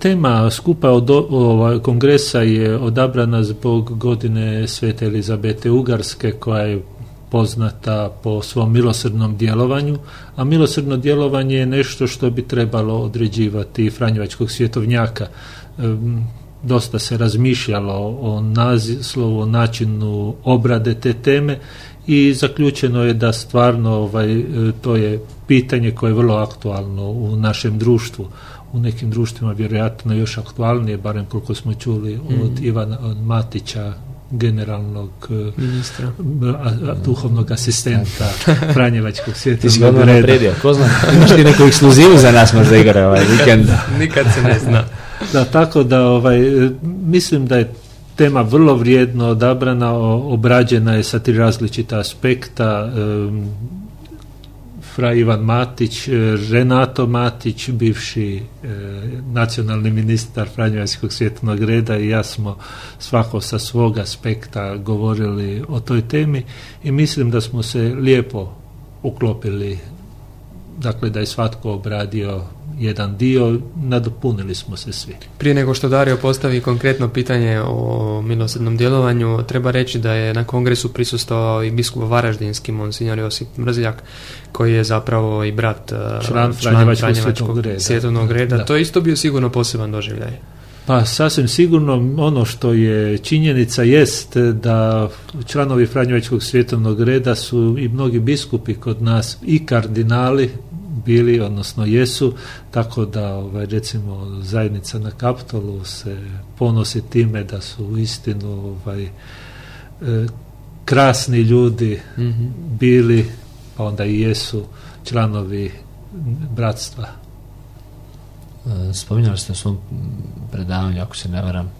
tema skupa od ovaj, kongresa je odabrana zbog godine Svete Elizabete Ugarske koja je poznata po svom milosrdnom djelovanju, a milosrdno djelovanje je nešto što bi trebalo određivati Franjevačkog svjetovnjaka. Dosta se razmišljalo o nazislovu, o načinu obrade te teme i zaključeno je da stvarno ovaj, e, to je pitanje koje je vrlo aktualno u našem društvu. U nekim društvima vjerojatno još aktualnije, barem koliko smo čuli od Ivana od Matića, generalnog e, Ministra. a- a- duhovnog asistenta Franjevačkog Ti si ga svjetovnog reda. ko zna, imaš ti neku ekskluzivu za nas možda igre ovaj vikend. Nikad se ne zna. Da, tako da ovaj, mislim da je tema vrlo vrijedno odabrana, obrađena je sa tri različita aspekta. Fra Ivan Matić, e, Renato Matić, bivši e, nacionalni ministar Franjevačkog svjetovnog reda i ja smo svako sa svog aspekta govorili o toj temi i mislim da smo se lijepo uklopili dakle da je svatko obradio jedan dio, nadopunili smo se svi. Prije nego što Dario postavi konkretno pitanje o milosrdnom djelovanju, treba reći da je na kongresu prisustvovao i biskup Varaždinski, monsignor Josip Mrzljak, koji je zapravo i brat eh, Član Franjevačkog svjetovnog reda. svjetovnog reda. Da. To je isto bio sigurno poseban doživljaj. Pa sasvim sigurno ono što je činjenica jest da članovi Franjevačkog svjetovnog reda su i mnogi biskupi kod nas i kardinali bili, odnosno jesu, tako da ovaj, recimo zajednica na Kaptolu se ponosi time da su uistinu ovaj, e, krasni ljudi Mhm. bili, pa onda i jesu članovi bratstva. E, Spominjali ste u svom predavanju, ako se ne varam,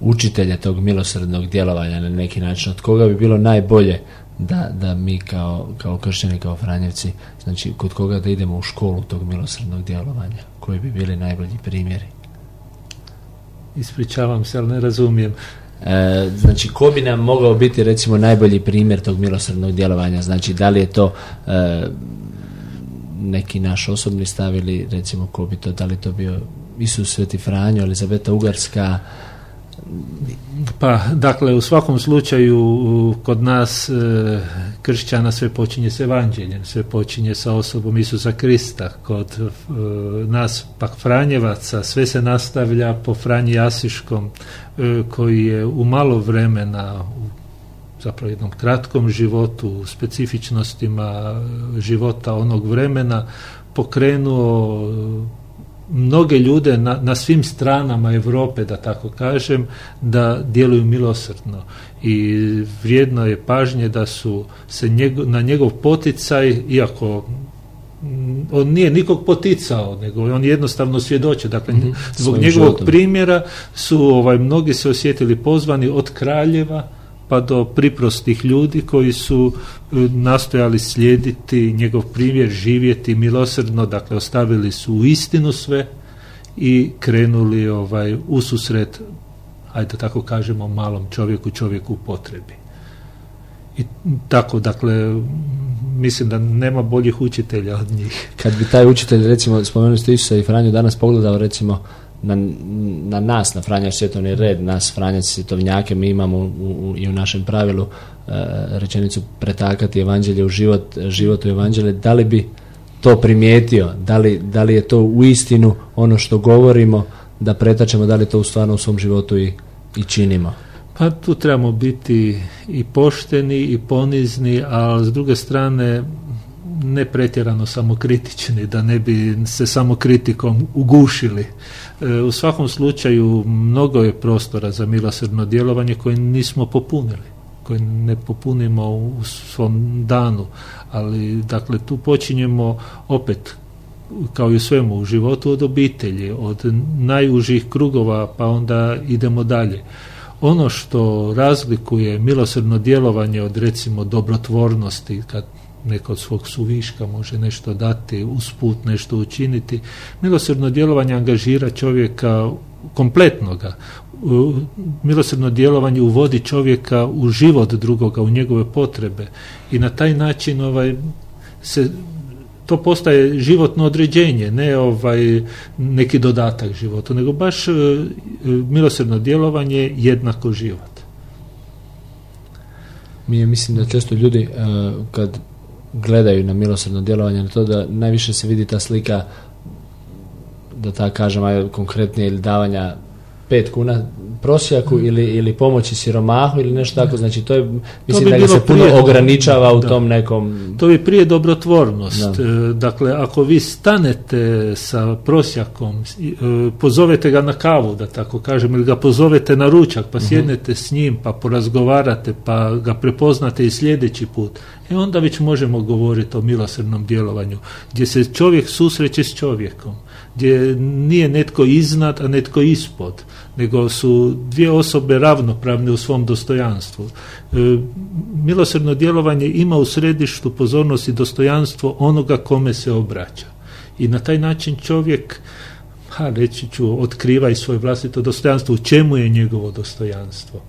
učitelja tog milosrdnog djelovanja na neki način. Od koga bi bilo najbolje da, da mi kao, kao kršćani, kao Franjevci, znači kod koga da idemo u školu tog milosrdnog djelovanja? Koji bi bili najbolji primjeri? Ispričavam se, ali ne razumijem. E, znači, ko bi nam mogao biti recimo najbolji primjer tog milosrdnog djelovanja? Znači, da li je to e, neki naš osobni stav ili recimo ko bi to, da li to bio Isus Sveti Franjo, Elizabeta Ugarska, Pa, dakle, u svakom slučaju kod nas e, kršćana sve počinje s evanđeljem, sve počinje sa osobom Isusa Krista. Kod e, nas, pak Franjevaca, sve se nastavlja po Franji Asiškom, e, koji je u malo vremena, u zapravo jednom kratkom životu, specifičnostima života onog vremena, pokrenuo mnoge ljude na, na svim stranama Europe, da tako kažem, da djeluju milosrdno. I vrijedno je pažnje da su se njego- na njegov poticaj, iako mm, on nije nikog poticao, nego on jednostavno svjedoče. Dakle, zbog Svojim njegovog životom. primjera su ovaj, mnogi se osjetili pozvani od kraljeva pa do priprostih ljudi koji su e, nastojali slijediti njegov primjer, živjeti milosrdno, dakle ostavili su u istinu sve i krenuli ovaj u susret, ajde tako kažemo, malom čovjeku, čovjeku u potrebi. I tako, dakle, mislim da nema boljih učitelja od njih. kad bi taj učitelj, recimo, spomenuli ste Isusa i Franju, danas pogledao, recimo, na, na nas, na Franjač svjetovni red, nas Franjač svjetovnjake, mi imamo u, u- i u našem pravilu e, rečenicu pretakati evanđelje u život, život u evanđelje, da li bi to primijetio, da li, da li je to u istinu ono što govorimo, da pretačemo, da li to u stvarno u svom životu i, i činimo. Pa tu trebamo biti i pošteni i ponizni, a s druge strane ne pretjerano samokritični, da ne bi se samo kritikom ugušili. E, U svakom slučaju mnogo je prostora za milosrdno djelovanje koje nismo popunili koje ne popunimo u svom danu, ali dakle tu počinjemo opet kao i u svemu u životu od obitelji, od najužih krugova pa onda idemo dalje. Ono što razlikuje milosrdno djelovanje od recimo dobrotvornosti kad neko od svog suviška može nešto dati, usput nešto učiniti, milosrdno djelovanje angažira čovjeka kompletnoga. Milosrdno djelovanje uvodi čovjeka u život drugoga, u njegove potrebe i na taj način ovaj se to postaje životno određenje, ne ovaj neki dodatak životu, nego baš e, milosrdno djelovanje jednako život. Mi je, mislim da često ljudi e, kad gledaju na milosrdno djelovanje na to da najviše se vidi ta slika da tako kažem ajde, konkretnije ili davanja pet kuna prosjaku ili, ili pomoći siromahu ili nešto tako, znači to je mislim bi da se puno prije- ograničava u Da. tom nekom To je prije dobrotvornost. Da. E, Dakle, ako vi stanete sa prosjakom, e, pozovete ga na kavu, da tako kažem, ili ga pozovete na ručak, pa sjednete s njim, pa porazgovarate, pa ga prepoznate i sljedeći put, e onda već možemo govoriti o milosrdnom djelovanju, gdje se čovjek susreće s čovjekom, gdje nije netko iznad, a netko ispod, nego su dvije osobe ravnopravne u svom dostojanstvu. E, milosrdno djelovanje ima u središtu pozornost i dostojanstvo onoga kome se obraća. I na taj način čovjek, ha, reći ću, otkriva i svoje vlastito dostojanstvo. U čemu je njegovo dostojanstvo?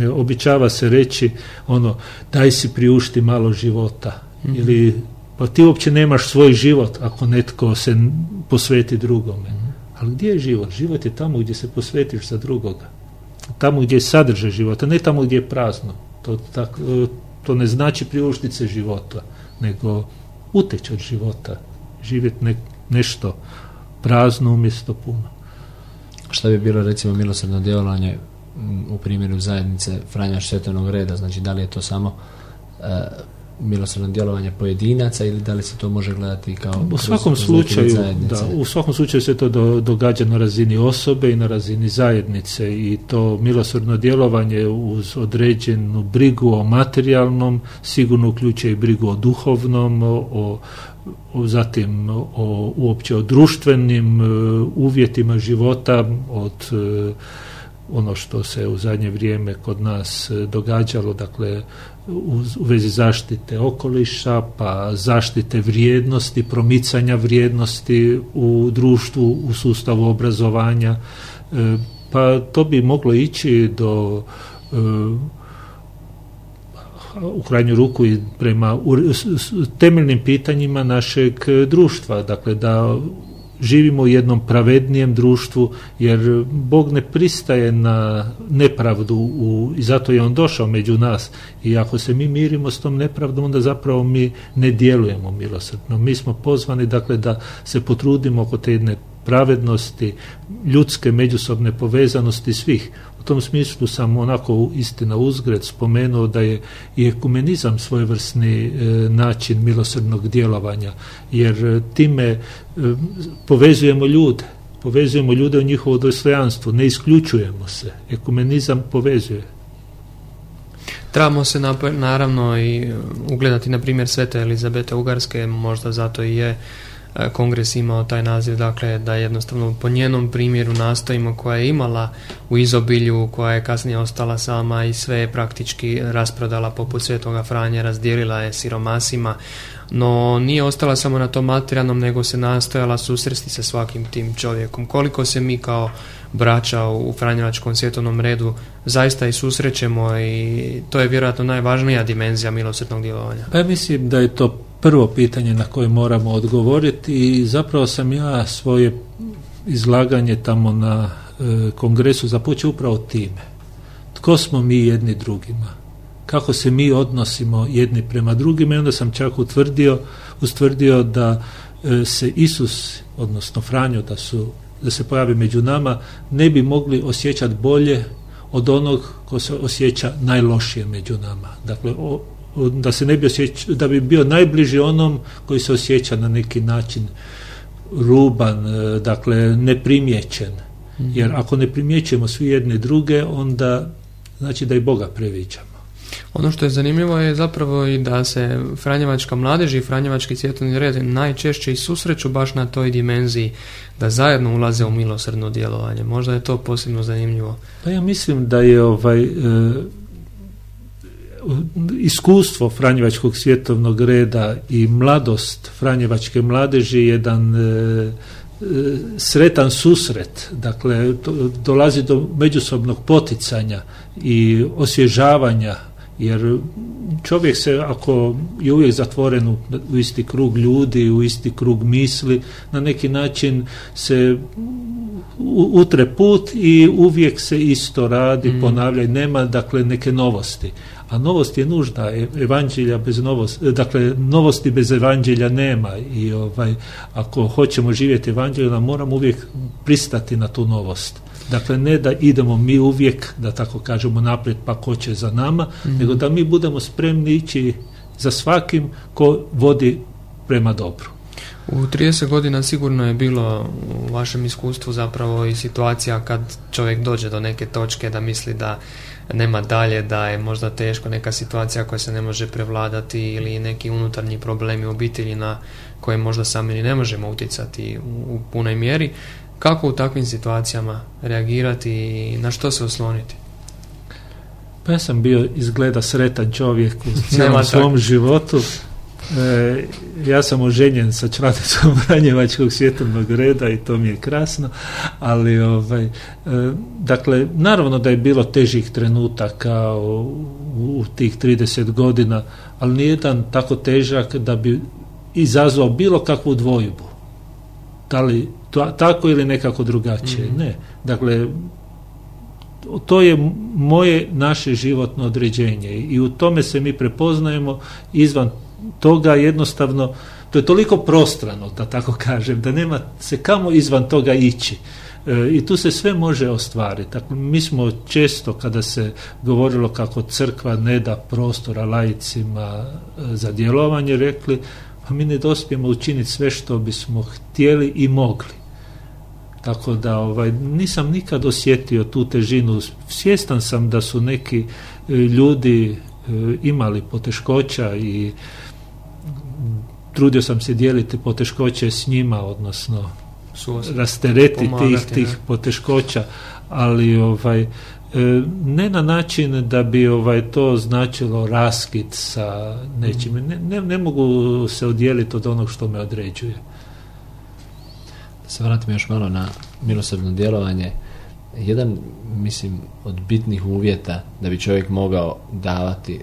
E, običava se reći ono, daj si priušti malo života. Ili, pa ti uopće nemaš svoj život ako netko se posveti drugome. Ali gdje je život? Život je tamo gdje se posvetiš za drugoga. Tamo gdje je sadržaj života, ne tamo gdje je prazno. To, tak, e, to ne znači priuštiti se života, nego uteći od života. Živjeti ne, nešto prazno umjesto puno. šta bi bilo recimo milosrdno djelovanje m, u primjeru zajednice Franja Štetenog reda, znači da li je to samo e, milosrdno djelovanje pojedinaca ili da li se to može gledati kao U svakom slučaju, da, u svakom slučaju se to do- događa na razini osobe i na razini zajednice i to milosrdno djelovanje uz određenu brigu o materijalnom sigurno uključuje i brigu o duhovnom, o, o- o- zatim o, uopće o društvenim e, uvjetima života, od e, ono što se u zadnje vrijeme kod nas e, događalo, dakle u, u vezi zaštite okoliša, pa zaštite vrijednosti, promicanja vrijednosti u društvu, u sustavu obrazovanja, e, pa to bi moglo ići do e, u krajnju ruku i prema temeljnim pitanjima našeg društva, dakle da živimo u jednom pravednijem društvu jer Bog ne pristaje na nepravdu u, i zato je on došao među nas i ako se mi mirimo s tom nepravdom onda zapravo mi ne djelujemo milosrdno. Mi smo pozvani dakle da se potrudimo oko te jedne pravednosti, ljudske međusobne povezanosti svih. U tom smislu sam onako istina uzgred spomenuo da je i ekumenizam svojevrsni e, način milosrdnog djelovanja, jer e, time e, povezujemo ljude, povezujemo ljude u njihovo dostojanstvo, ne isključujemo se. Ekumenizam povezuje. Trebamo se naravno i e, ugledati na primjer Svete Elizabete Ugarske, možda zato i je kongres imao taj naziv, dakle da jednostavno po njenom primjeru nastojimo koja je imala u izobilju, koja je kasnije ostala sama i sve je praktički rasprodala poput Svetoga Franje, razdijelila je siromasima, no nije ostala samo na tom materijalnom, nego se nastojala susresti sa svakim tim čovjekom. Koliko se mi kao braća u Franjevačkom svjetovnom redu zaista i susrećemo i to je vjerojatno najvažnija dimenzija milosrdnog djelovanja. Pa ja mislim da je to prvo pitanje na koje moramo odgovoriti i zapravo sam ja svoje izlaganje tamo na e, kongresu započeo upravo time. Tko smo mi jedni drugima? Kako se mi odnosimo jedni prema drugima i onda sam čak utvrdio, ustvrdio da e, se Isus, odnosno Franjo, da su da se pojavi među nama, ne bi mogli osjećati bolje od onog ko se osjeća najlošije među nama. Dakle, o, da se ne bi osjeća, da bi bio najbliži onom koji se osjeća na neki način ruban, e, dakle neprimjećen. Jer ako ne primjećujemo svi jedne druge, onda znači da i Boga previđamo. Ono što je zanimljivo je zapravo i da se Franjevačka mladež i Franjevački svjetovni red najčešće i susreću baš na toj dimenziji da zajedno ulaze u milosrdno djelovanje. Možda je to posebno zanimljivo. Pa ja mislim da je ovaj e, iskustvo Franjevačkog svjetovnog reda i mladost Franjevačke mladeži jedan e, e, sretan susret. Dakle, to- dolazi do međusobnog poticanja i osvježavanja Jer čovjek se, ako je uvijek zatvoren u, u isti krug ljudi, u isti krug misli, na neki način se utre put i uvijek se isto radi, ponavlja i nema dakle neke novosti. A novost je nužna, e- evanđelja bez novosti, dakle novosti bez evanđelja nema i ovaj ako hoćemo živjeti evanđeljem onda moramo uvijek pristati na tu novost. Dakle, ne da idemo mi uvijek, da tako kažemo, naprijed pa ko će za nama, nego da mi budemo spremni ići za svakim ko vodi prema dobru. U 30 godina sigurno je bilo u vašem iskustvu zapravo i situacija kad čovjek dođe do neke točke da misli da nema dalje, da je možda teško neka situacija koja se ne može prevladati ili neki unutarnji problemi u obitelji na koje možda sami ni ne možemo utjecati u, u punoj mjeri. Kako u takvim situacijama reagirati i na što se osloniti? Pa ja sam bio izgleda sretan čovjek u cijelom svom životu. E, ja sam oženjen sa članicom Vranjevačkog svjetovnog reda i to mi je krasno, ali ovaj, e, dakle, naravno da je bilo težih trenutaka u, u tih 30 godina, ali nijedan tako težak da bi izazvao bilo kakvu dvojbu. Da li to- tako ili nekako drugačije? Ne. Dakle, to je moje naše životno određenje i u tome se mi prepoznajemo izvan toga jednostavno to je toliko prostrano da tako kažem da nema se kamo izvan toga ići. E, i tu se sve može ostvariti. Dakle, mi smo često kada se govorilo kako crkva ne da prostora laicima e, za djelovanje rekli pa mi ne dospijemo učiniti sve što bismo htjeli i mogli. Tako da ovaj, nisam nikad osjetio tu težinu. Svjestan sam da su neki e, ljudi imali poteškoća i mm, trudio sam se dijeliti poteškoće s njima, odnosno rasteretiti tih, Pomagati, tih da. poteškoća, ali ovaj e, ne na način da bi ovaj to značilo raskid sa nečim. Ne, ne, ne mogu se odjeliti od onog što me određuje. Da se vratim još malo na milosrdno djelovanje. Jedan, mislim, od bitnih uvjeta da bi čovjek mogao davati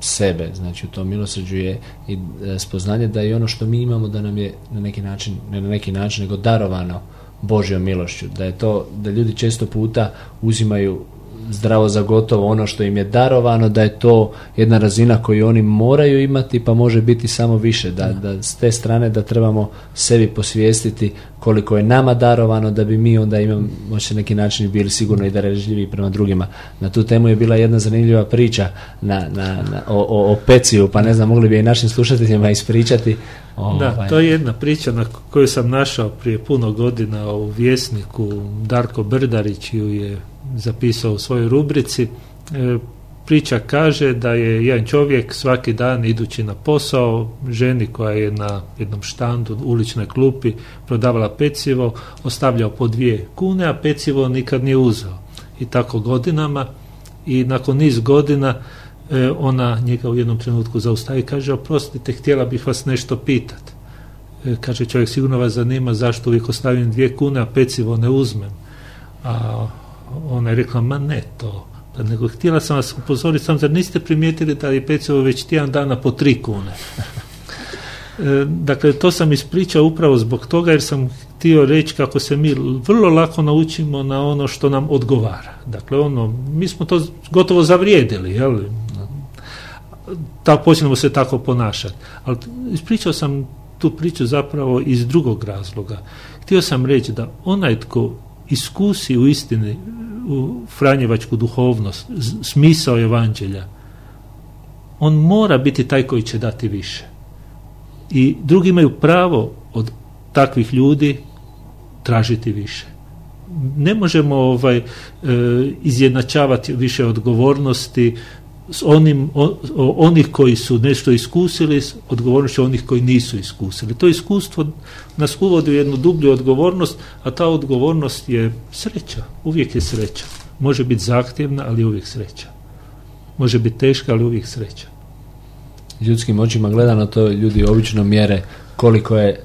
sebe, znači u tom milosrđu je i e, spoznanje da i ono što mi imamo da nam je na neki način, ne na neki način, nego darovano Božjom milošću. Da je to, da ljudi često puta uzimaju zdravo za gotovo ono što im je darovano, da je to jedna razina koju oni moraju imati, pa može biti samo više. Da, da s te strane da trebamo sebi posvijestiti koliko je nama darovano da bi mi onda imamo možda neki način bili sigurno i darežljivi prema drugima. Na tu temu je bila jedna zanimljiva priča na, na, na- o, o, o peciju, pa ne znam, mogli bi i našim slušateljima ispričati. Da, Ovaj, to je jedna priča na koju sam našao prije puno godina u vjesniku. Darko Brdarić ju je zapisao u svojoj rubrici. E, priča kaže da je jedan čovjek svaki dan idući na posao ženi koja je na jednom štandu uličnoj klupi prodavala pecivo, ostavljao po dvije kune, a pecivo nikad nije uzeo. I tako godinama i nakon niz godina e, ona njega u jednom trenutku zaustavi i kaže oprostite, htjela bih vas nešto pitati. E, kaže čovjek, sigurno vas zanima zašto uvijek ostavim dvije kune, a pecivo ne uzmem. A ona je rekla, ma ne to. Pa nego htjela sam vas upozoriti, sam zar niste primijetili da je pecivo već tjedan dana po tri kune. E, Dakle, to sam ispričao upravo zbog toga jer sam htio reći kako se mi vrlo lako naučimo na ono što nam odgovara. Dakle, ono, mi smo to gotovo zavrijedili, jel? Ta, počnemo se tako ponašati. Ali ispričao sam tu priču zapravo iz drugog razloga. Htio sam reći da onaj tko iskusi u istini u Franjevačku duhovnost, smisao evanđelja, on mora biti taj koji će dati više. I drugi imaju pravo od takvih ljudi tražiti više. Ne možemo ovaj e, izjednačavati više odgovornosti s onim o- o- onih koji su nešto iskusili s odgovornošću onih koji nisu iskusili. To iskustvo nas uvodi u jednu dublju odgovornost, a ta odgovornost je sreća, uvijek je sreća. Može biti zahtjevna, ali je uvijek sreća. Može biti teška, ali uvijek sreća. ljudskim očima gledano to ljudi obično mjere koliko je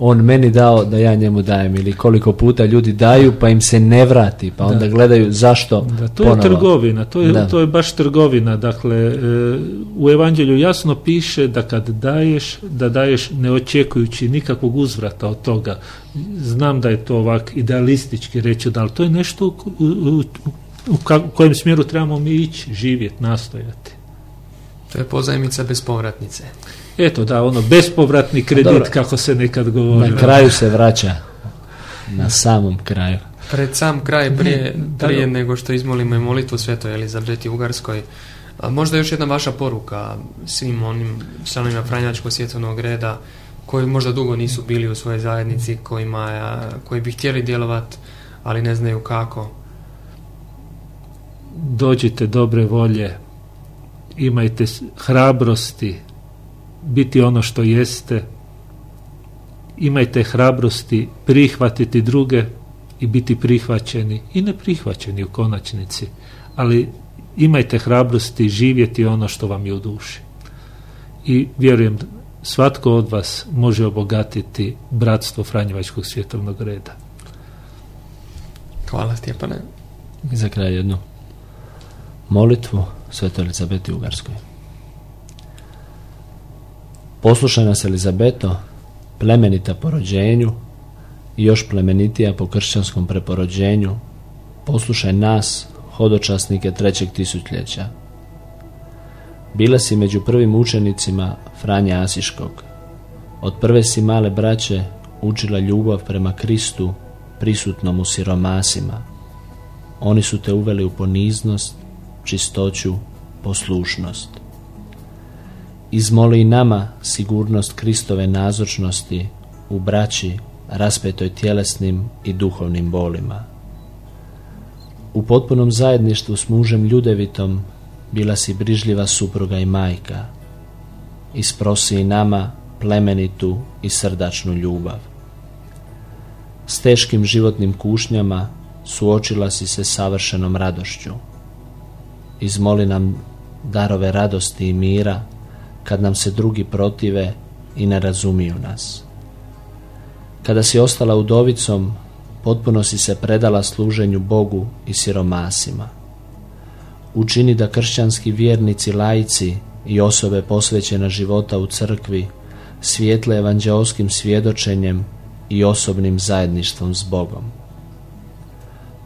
on meni dao da ja njemu dajem ili koliko puta ljudi daju pa im se ne vrati pa onda gledaju zašto Da, to je ponovo. trgovina, to je, Da. to je baš trgovina. Dakle, e, u evanđelju jasno piše da kad daješ, da daješ ne očekujući nikakvog uzvrata od toga. Znam da je to ovak idealistički reći, da ali to je nešto u, u- u- u ka- u kojem smjeru trebamo mi ići, živjeti, nastojati. To je pozajmica bez povratnice. Eto da, ono, bespovratni kredit, Dobro. kako se nekad govori. na kraju se vraća na samom kraju Pred sam kraj, prije, prije nego što izmolimo i molitvu Svetoj Elizabeti Ugarskoj, a možda još jedna vaša poruka svim onim članovima Franjačkog svjetovnog reda koji možda dugo nisu bili u svojoj zajednici, kojima, a, koji bi htjeli djelovati, ali ne znaju kako. dođite dobre volje, imajte hrabrosti biti ono što jeste, imajte hrabrosti prihvatiti druge i biti prihvaćeni i ne prihvaćeni u konačnici, ali imajte hrabrosti živjeti ono što vam je u duši. I vjerujem svatko od vas može obogatiti bratstvo Franjevačkog svjetovnog reda. Hvala Stjepane. I za kraj jednu molitvu Svetoj Elizabeti Ugarskoj. Poslušaj nas Elizabeto, plemenita po rođenju i još plemenitija po kršćanskom preporođenju, poslušaj nas, hodočasnike trećeg tisućljeća. Bila si među prvim učenicima Franja Asiškog. Od prve si male braće učila ljubav prema Kristu, prisutnom u siromasima. Oni su te uveli u poniznost, čistoću, poslušnost. Izmoli nama sigurnost Kristove nazočnosti u braći raspetoj tjelesnim i duhovnim bolima. U potpunom zajedništvu s mužem ljudevitom bila si brižljiva supruga i majka. Isprosi i nama plemenitu i srdačnu ljubav. S teškim životnim kušnjama suočila si se savršenom radošću. Izmoli nam darove radosti i mira kad nam se drugi protive i ne razumiju nas. Kada si ostala udovicom, potpuno si se predala služenju Bogu i siromasima. Učini da kršćanski vjernici, laici i osobe posvećena života u crkvi svijetle evanđeoskim svjedočenjem i osobnim zajedništvom s Bogom.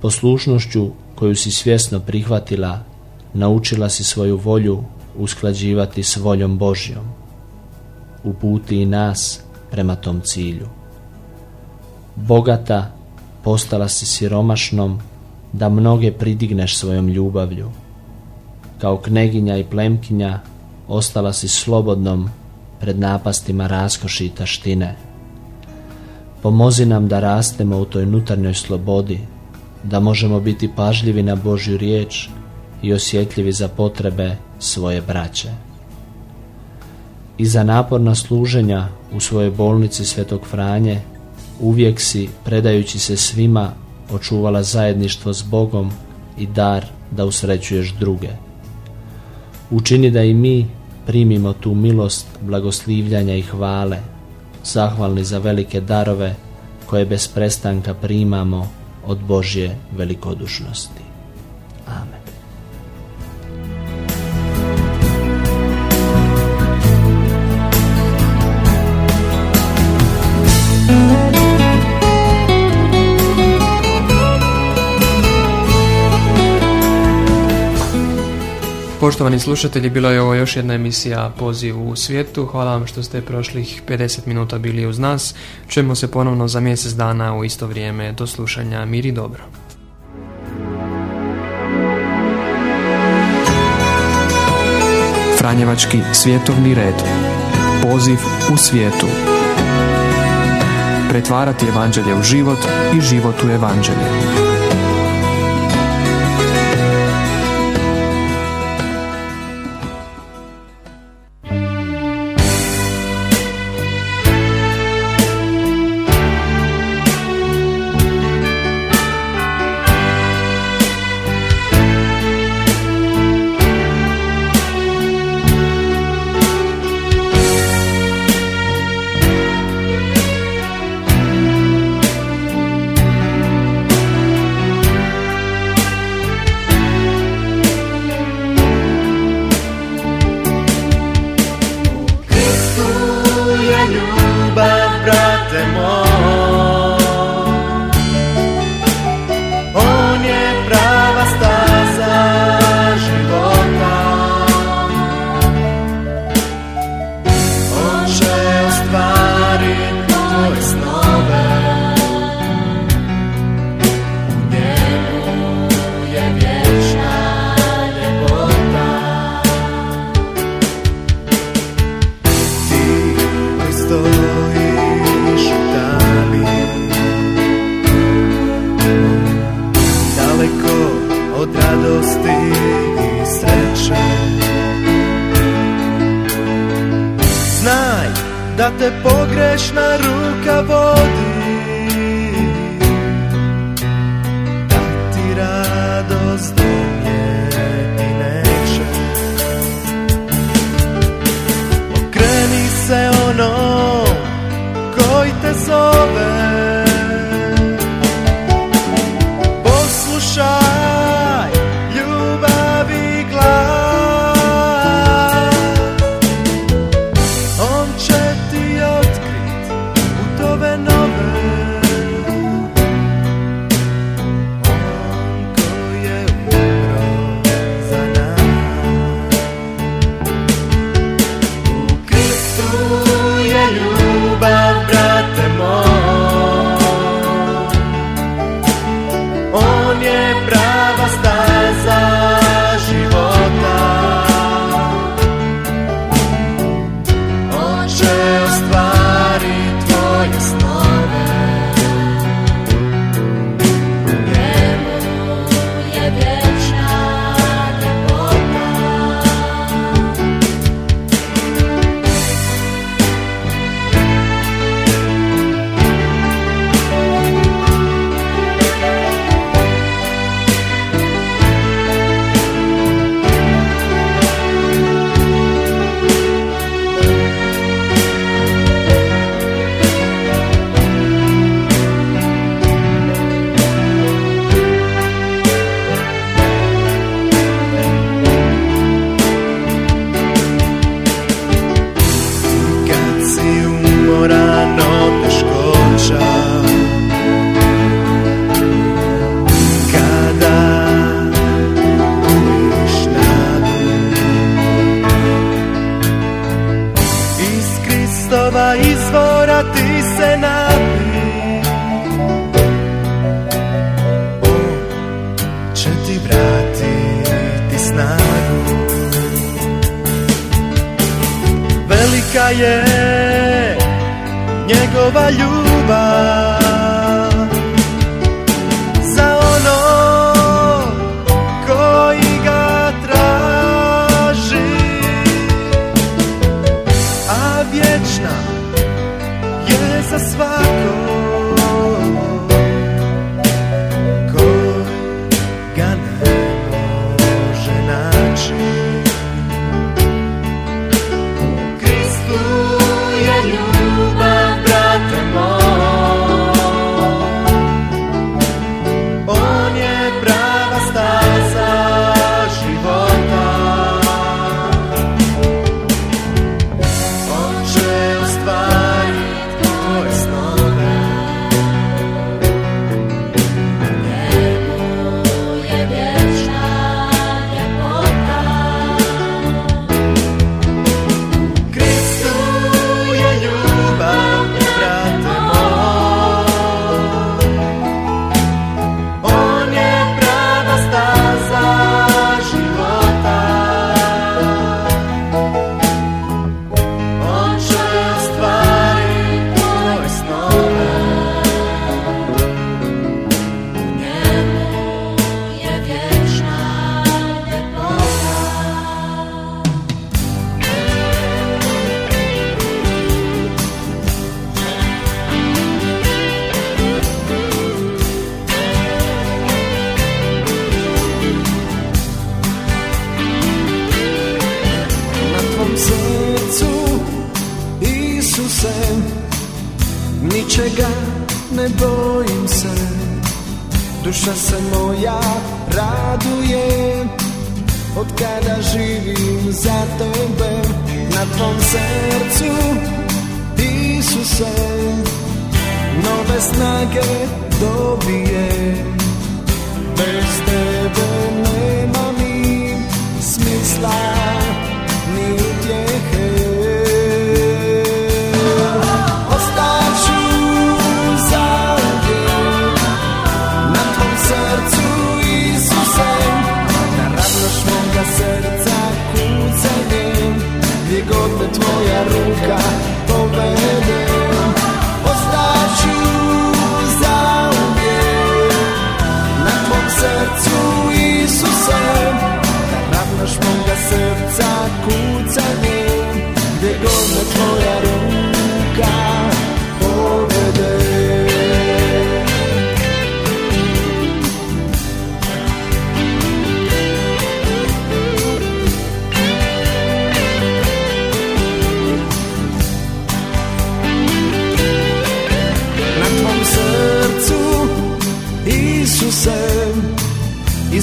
Poslušnošću koju si svjesno prihvatila, naučila si svoju volju usklađivati s voljom Božjom. Uputi i nas prema tom cilju. Bogata postala si siromašnom da mnoge pridigneš svojom ljubavlju. Kao kneginja i plemkinja ostala si slobodnom pred napastima raskoši i taštine. Pomozi nam da rastemo u toj unutarnjoj slobodi, da možemo biti pažljivi na Božju riječ i osjetljivi za potrebe svoje braće. I za naporna služenja u svojoj bolnici Svetog Franje uvijek si, predajući se svima, očuvala zajedništvo s Bogom i dar da usrećuješ druge. Učini da i mi primimo tu milost blagoslivljanja i hvale, zahvalni za velike darove koje bez prestanka primamo od Božje velikodušnosti. Poštovani slušatelji, bila je ovo još jedna emisija Poziv u svijetu. Hvala vam što ste prošlih 50 minuta bili uz nas. Čujemo se ponovno za mjesec dana u isto vrijeme. Do slušanja. Mir i dobro. Franjevački svjetovni red. Poziv u svijetu. Pretvarati evanđelje u život i život u evanđelje. brate moj te pogrešna ruka vodi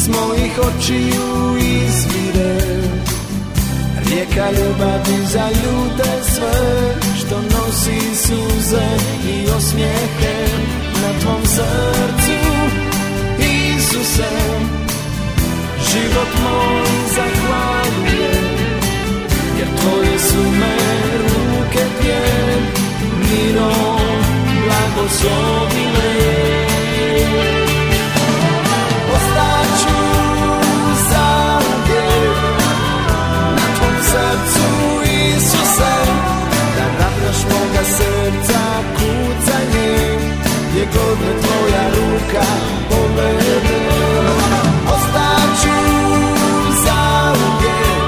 mojih očiju izvire Rijeka ljubavi za ljude sve Što nosi suze i osmijehe Na tvom srcu Isuse. Život moj zahvaljuje Jer tvoje su me ruke dvije Mirom blagoslovile Na tvom srcu Isuse Da ravnaš moga srca kucanje Gdje god me tvoja ruka povede Ostaću zauvijek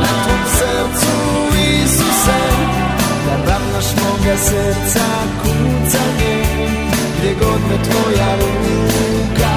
Na tvom srcu Isuse Da ravnaš moga srca kucanje Gdje god me tvoja ruka